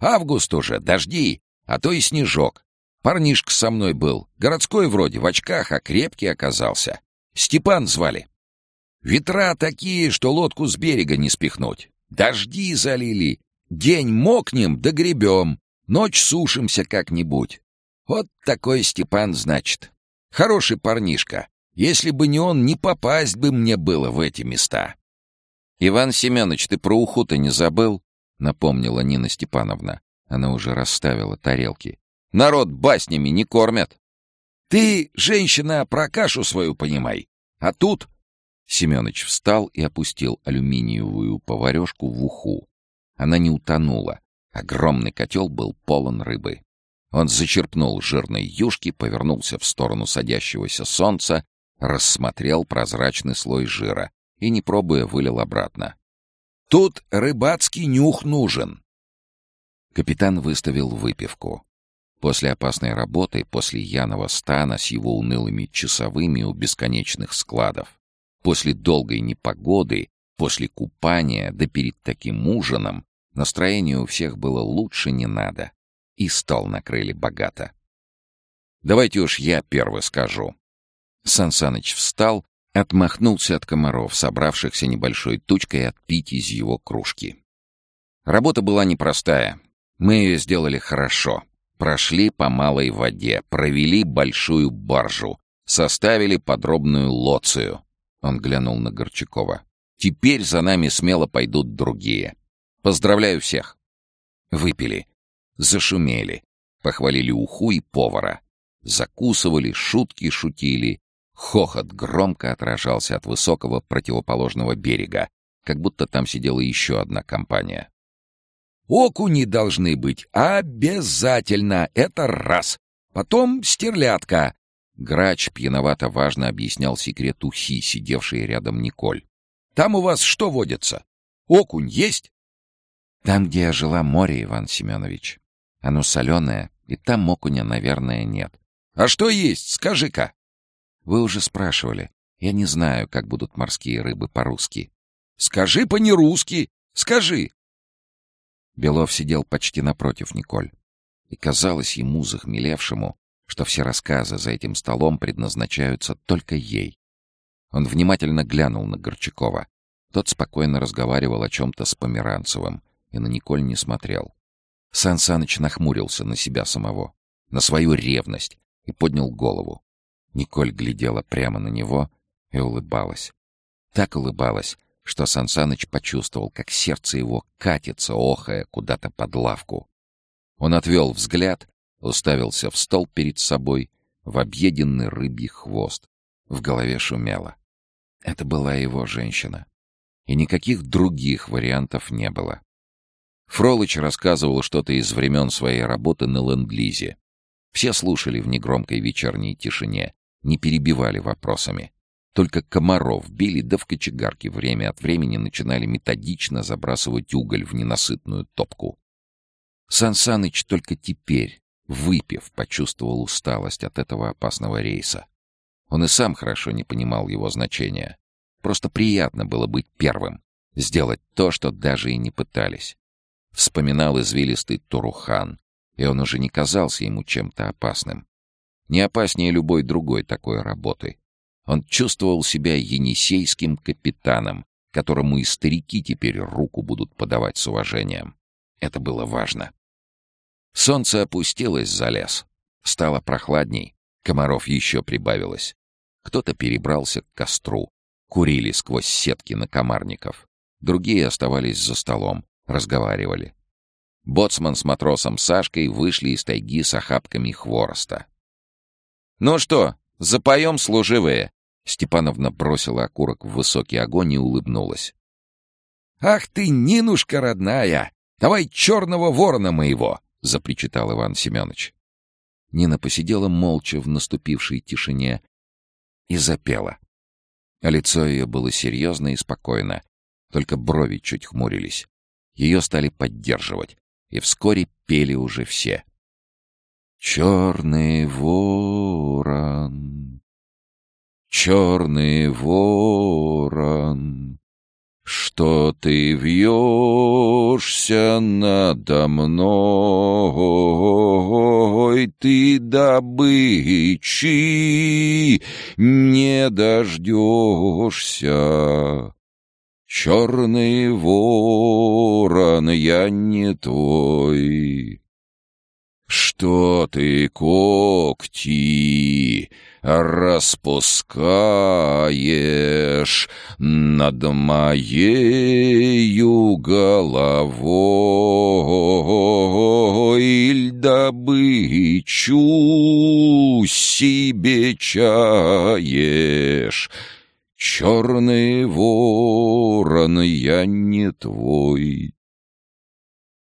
«Август уже, дожди, а то и снежок. Парнишка со мной был, городской вроде, в очках, а крепкий оказался. Степан звали. Ветра такие, что лодку с берега не спихнуть. Дожди залили, День мокнем да гребем, ночь сушимся как-нибудь. Вот такой Степан, значит. Хороший парнишка. Если бы не он, не попасть бы мне было в эти места. «Иван Семенович, ты про уху-то не забыл?» — напомнила Нина Степановна. Она уже расставила тарелки. «Народ баснями не кормят». «Ты, женщина, про кашу свою понимай. А тут...» Семенович встал и опустил алюминиевую поварешку в уху. Она не утонула. Огромный котел был полон рыбы. Он зачерпнул жирной юшки, повернулся в сторону садящегося солнца, рассмотрел прозрачный слой жира и, не пробуя, вылил обратно. «Тут рыбацкий нюх нужен!» Капитан выставил выпивку. После опасной работы, после Янова стана с его унылыми часовыми у бесконечных складов, после долгой непогоды, после купания, да перед таким ужином, настроение у всех было лучше не надо. И стол накрыли богато. «Давайте уж я первый скажу». Сансаныч встал, отмахнулся от комаров, собравшихся небольшой тучкой отпить из его кружки. Работа была непростая. Мы ее сделали хорошо. Прошли по малой воде, провели большую баржу, составили подробную лоцию. Он глянул на Горчакова. Теперь за нами смело пойдут другие. Поздравляю всех. Выпили, зашумели, похвалили уху и повара. Закусывали, шутки шутили. Хохот громко отражался от высокого противоположного берега, как будто там сидела еще одна компания. Окуни должны быть обязательно, это раз. Потом стерлядка. Грач пьяновато важно объяснял секрет ухи, сидевшей рядом Николь. Там у вас что водится? Окунь есть? Там, где я жила, море, Иван Семенович. Оно соленое, и там окуня, наверное, нет. А что есть, скажи-ка. Вы уже спрашивали. Я не знаю, как будут морские рыбы по-русски. Скажи по-нерусски. Скажи. Белов сидел почти напротив Николь. И казалось ему, захмелевшему, что все рассказы за этим столом предназначаются только ей. Он внимательно глянул на Горчакова. Тот спокойно разговаривал о чем-то с Померанцевым и на Николь не смотрел. Сан Саныч нахмурился на себя самого, на свою ревность, и поднял голову. Николь глядела прямо на него и улыбалась. Так улыбалась, что Сансаныч почувствовал, как сердце его катится, охая, куда-то под лавку. Он отвел взгляд, уставился в стол перед собой, в объеденный рыбий хвост. В голове шумело. Это была его женщина. И никаких других вариантов не было. Фролыч рассказывал что-то из времен своей работы на ленд-лизе. Все слушали в негромкой вечерней тишине, не перебивали вопросами. Только комаров били, да в кочегарке время от времени начинали методично забрасывать уголь в ненасытную топку. Сан Саныч только теперь, выпив, почувствовал усталость от этого опасного рейса. Он и сам хорошо не понимал его значения. Просто приятно было быть первым, сделать то, что даже и не пытались. Вспоминал извилистый Турухан, и он уже не казался ему чем-то опасным. Не опаснее любой другой такой работы. Он чувствовал себя енисейским капитаном, которому и старики теперь руку будут подавать с уважением. Это было важно. Солнце опустилось за лес. Стало прохладней. Комаров еще прибавилось. Кто-то перебрался к костру. Курили сквозь сетки на комарников. Другие оставались за столом, разговаривали. Боцман с матросом Сашкой вышли из тайги с охапками хвороста. «Ну что, запоем, служивые?» Степановна бросила окурок в высокий огонь и улыбнулась. «Ах ты, Нинушка родная! Давай черного ворона моего!» — запричитал Иван Семенович. Нина посидела молча в наступившей тишине и запела. А лицо ее было серьезно и спокойно, только брови чуть хмурились. Ее стали поддерживать, и вскоре пели уже все. «Черный ворон, черный ворон, что ты вьешься надо мной, ты добычи не дождешься. Черный ворон, я не твой. Что ты, когти, распускаешь над моею головой, добычу себе чаешь. Черный ворон, я не твой.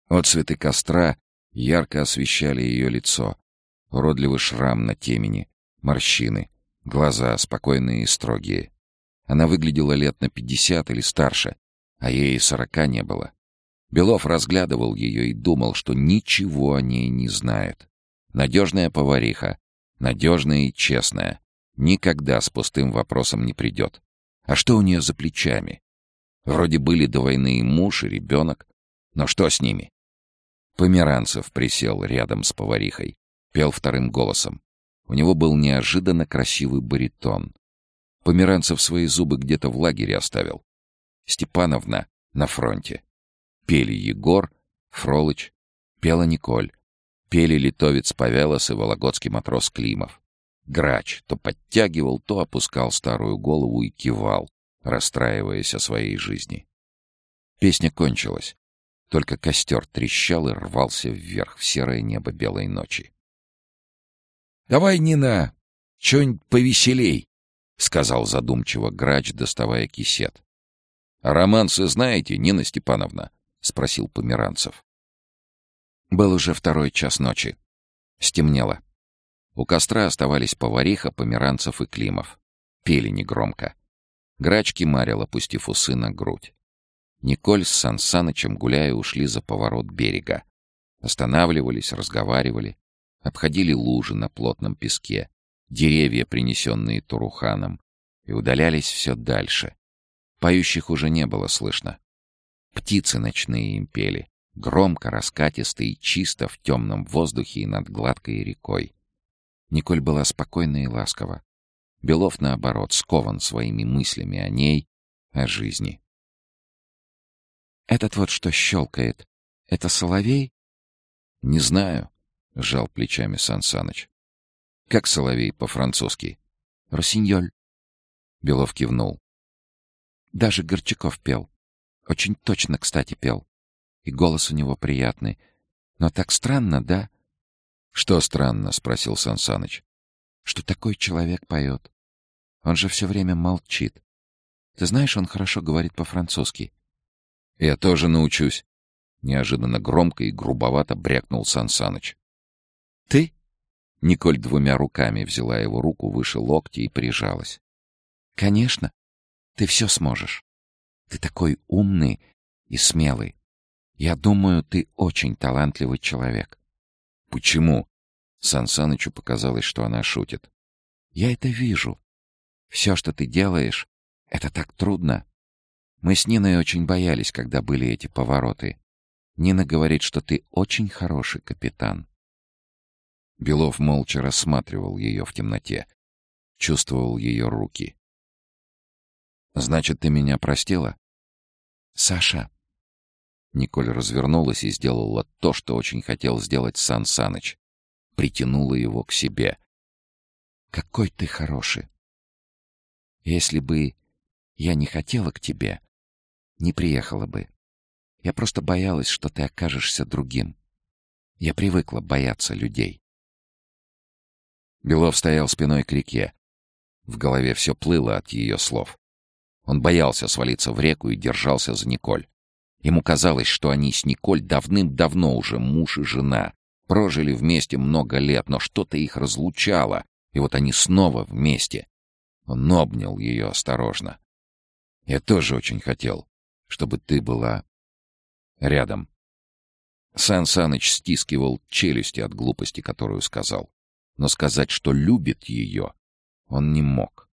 Отцветы костра ярко освещали ее лицо. Уродливый шрам на темени, морщины, глаза спокойные и строгие. Она выглядела лет на пятьдесят или старше, а ей сорока не было. Белов разглядывал ее и думал, что ничего о ней не знает. Надежная повариха, надежная и честная, никогда с пустым вопросом не придет. А что у нее за плечами? Вроде были до войны и муж, и ребенок. Но что с ними? Померанцев присел рядом с поварихой, пел вторым голосом. У него был неожиданно красивый баритон. Померанцев свои зубы где-то в лагере оставил. Степановна на фронте. Пели Егор, Фролыч, пела Николь. Пели литовец Павелос и вологодский матрос Климов. Грач то подтягивал, то опускал старую голову и кивал, расстраиваясь о своей жизни. Песня кончилась. Только костер трещал и рвался вверх в серое небо белой ночи. — Давай, Нина, что-нибудь повеселей, — сказал задумчиво грач, доставая кисет. — романсы знаете, Нина Степановна? — спросил Померанцев. Был уже второй час ночи. Стемнело. У костра оставались повариха, Померанцев и Климов. Пели негромко. Грач кимарил, опустив усы на грудь. Николь с Сансанычем, гуляя, ушли за поворот берега. Останавливались, разговаривали, обходили лужи на плотном песке, деревья, принесенные Туруханом, и удалялись все дальше. Поющих уже не было слышно. Птицы ночные им пели, громко, раскатисто и чисто в темном воздухе и над гладкой рекой. Николь была спокойна и ласкова. Белов, наоборот, скован своими мыслями о ней, о жизни. «Этот вот что щелкает, это соловей?» «Не знаю», — сжал плечами Сан Саныч. «Как соловей по-французски?» «Росиньоль». Белов кивнул. Даже Горчаков пел. Очень точно, кстати, пел. И голос у него приятный. Но так странно, да? «Что странно?» — спросил Сан Саныч. «Что такой человек поет. Он же все время молчит. Ты знаешь, он хорошо говорит по-французски. «Я тоже научусь», — неожиданно громко и грубовато брякнул Сан Саныч. «Ты?» Николь двумя руками взяла его руку выше локти и прижалась. «Конечно. Ты все сможешь. Ты такой умный и смелый. Я думаю, ты очень талантливый человек». «Почему?» Сан Санычу показалось, что она шутит. «Я это вижу. Все, что ты делаешь, это так трудно. Мы с Ниной очень боялись, когда были эти повороты. Нина говорит, что ты очень хороший капитан. Белов молча рассматривал ее в темноте. Чувствовал ее руки. «Значит, ты меня простила?» «Саша». Николь развернулась и сделала то, что очень хотел сделать Сан Саныч. Притянула его к себе. «Какой ты хороший! Если бы я не хотела к тебе, не приехала бы. Я просто боялась, что ты окажешься другим. Я привыкла бояться людей. Белов стоял спиной к реке. В голове все плыло от ее слов. Он боялся свалиться в реку и держался за Николь. Ему казалось, что они с Николь давным-давно уже муж и жена. Прожили вместе много лет, но что-то их разлучало, и вот они снова вместе. Он обнял ее осторожно. Я тоже очень хотел, чтобы ты была рядом. Сан Саныч стискивал челюсти от глупости, которую сказал. Но сказать, что любит ее, он не мог.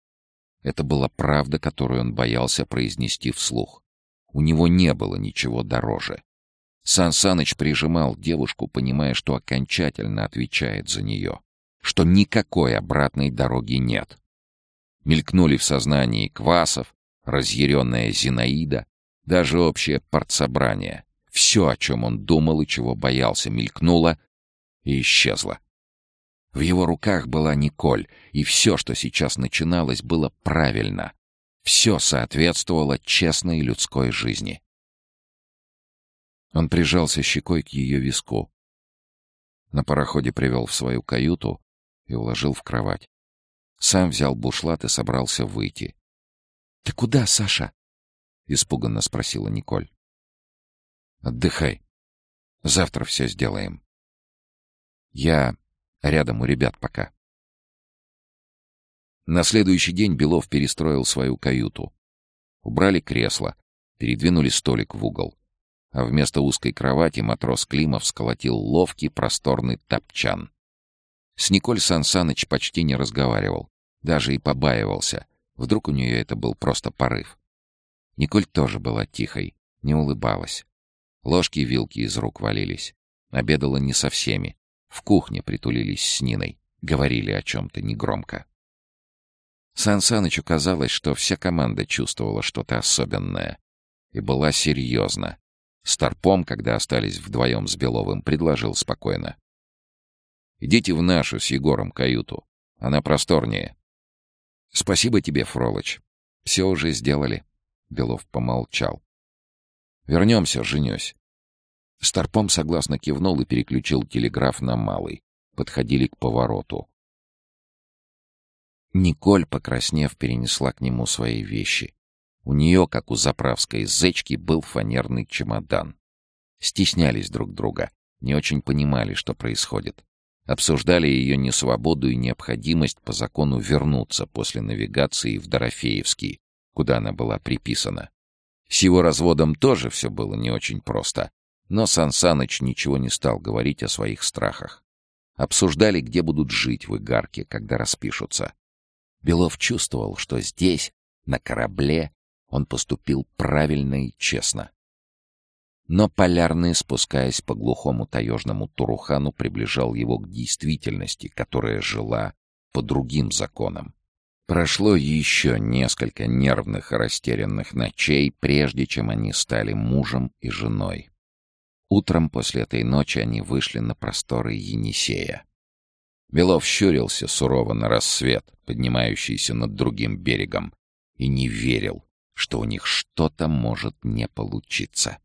Это была правда, которую он боялся произнести вслух. У него не было ничего дороже. Сан Саныч прижимал девушку, понимая, что окончательно отвечает за нее, что никакой обратной дороги нет. Мелькнули в сознании Квасов, разъяренная Зинаида, даже общее партсобрание. Все, о чем он думал и чего боялся, мелькнуло и исчезло. В его руках была Николь, и все, что сейчас начиналось, было правильно. Все соответствовало честной людской жизни. Он прижался щекой к ее виску. На пароходе привел в свою каюту и уложил в кровать. Сам взял бушлат и собрался выйти. — Ты куда, Саша? — испуганно спросила Николь. «Отдыхай. Завтра все сделаем. Я рядом у ребят пока. На следующий день Белов перестроил свою каюту. Убрали кресло, передвинули столик в угол. А вместо узкой кровати матрос Климов сколотил ловкий просторный топчан. С Николь Сансаныч почти не разговаривал, даже и побаивался. Вдруг у нее это был просто порыв. Николь тоже была тихой, не улыбалась. Ложки и вилки из рук валились. Обедала не со всеми. В кухне притулились с Ниной. Говорили о чем-то негромко. Сан Санычу казалось, что вся команда чувствовала что-то особенное. И была серьезна. Старпом, когда остались вдвоем с Беловым, предложил спокойно. «Идите в нашу с Егором каюту. Она просторнее». «Спасибо тебе, Фролыч. Все уже сделали». Белов помолчал. «Вернемся, женюсь». Старпом согласно кивнул и переключил телеграф на малый. Подходили к повороту. Николь, покраснев, перенесла к нему свои вещи. У нее, как у заправской зечки, был фанерный чемодан. Стеснялись друг друга, не очень понимали, что происходит. Обсуждали ее несвободу и необходимость по закону вернуться после навигации в Дорофеевский, куда она была приписана. С его разводом тоже все было не очень просто, но Сан Саныч ничего не стал говорить о своих страхах. Обсуждали, где будут жить в Игарке, когда распишутся. Белов чувствовал, что здесь, на корабле, он поступил правильно и честно. Но Полярный, спускаясь по глухому таежному Турухану, приближал его к действительности, которая жила по другим законам. Прошло еще несколько нервных и растерянных ночей, прежде чем они стали мужем и женой. Утром после этой ночи они вышли на просторы Енисея. Белов щурился сурово на рассвет, поднимающийся над другим берегом, и не верил, что у них что-то может не получиться.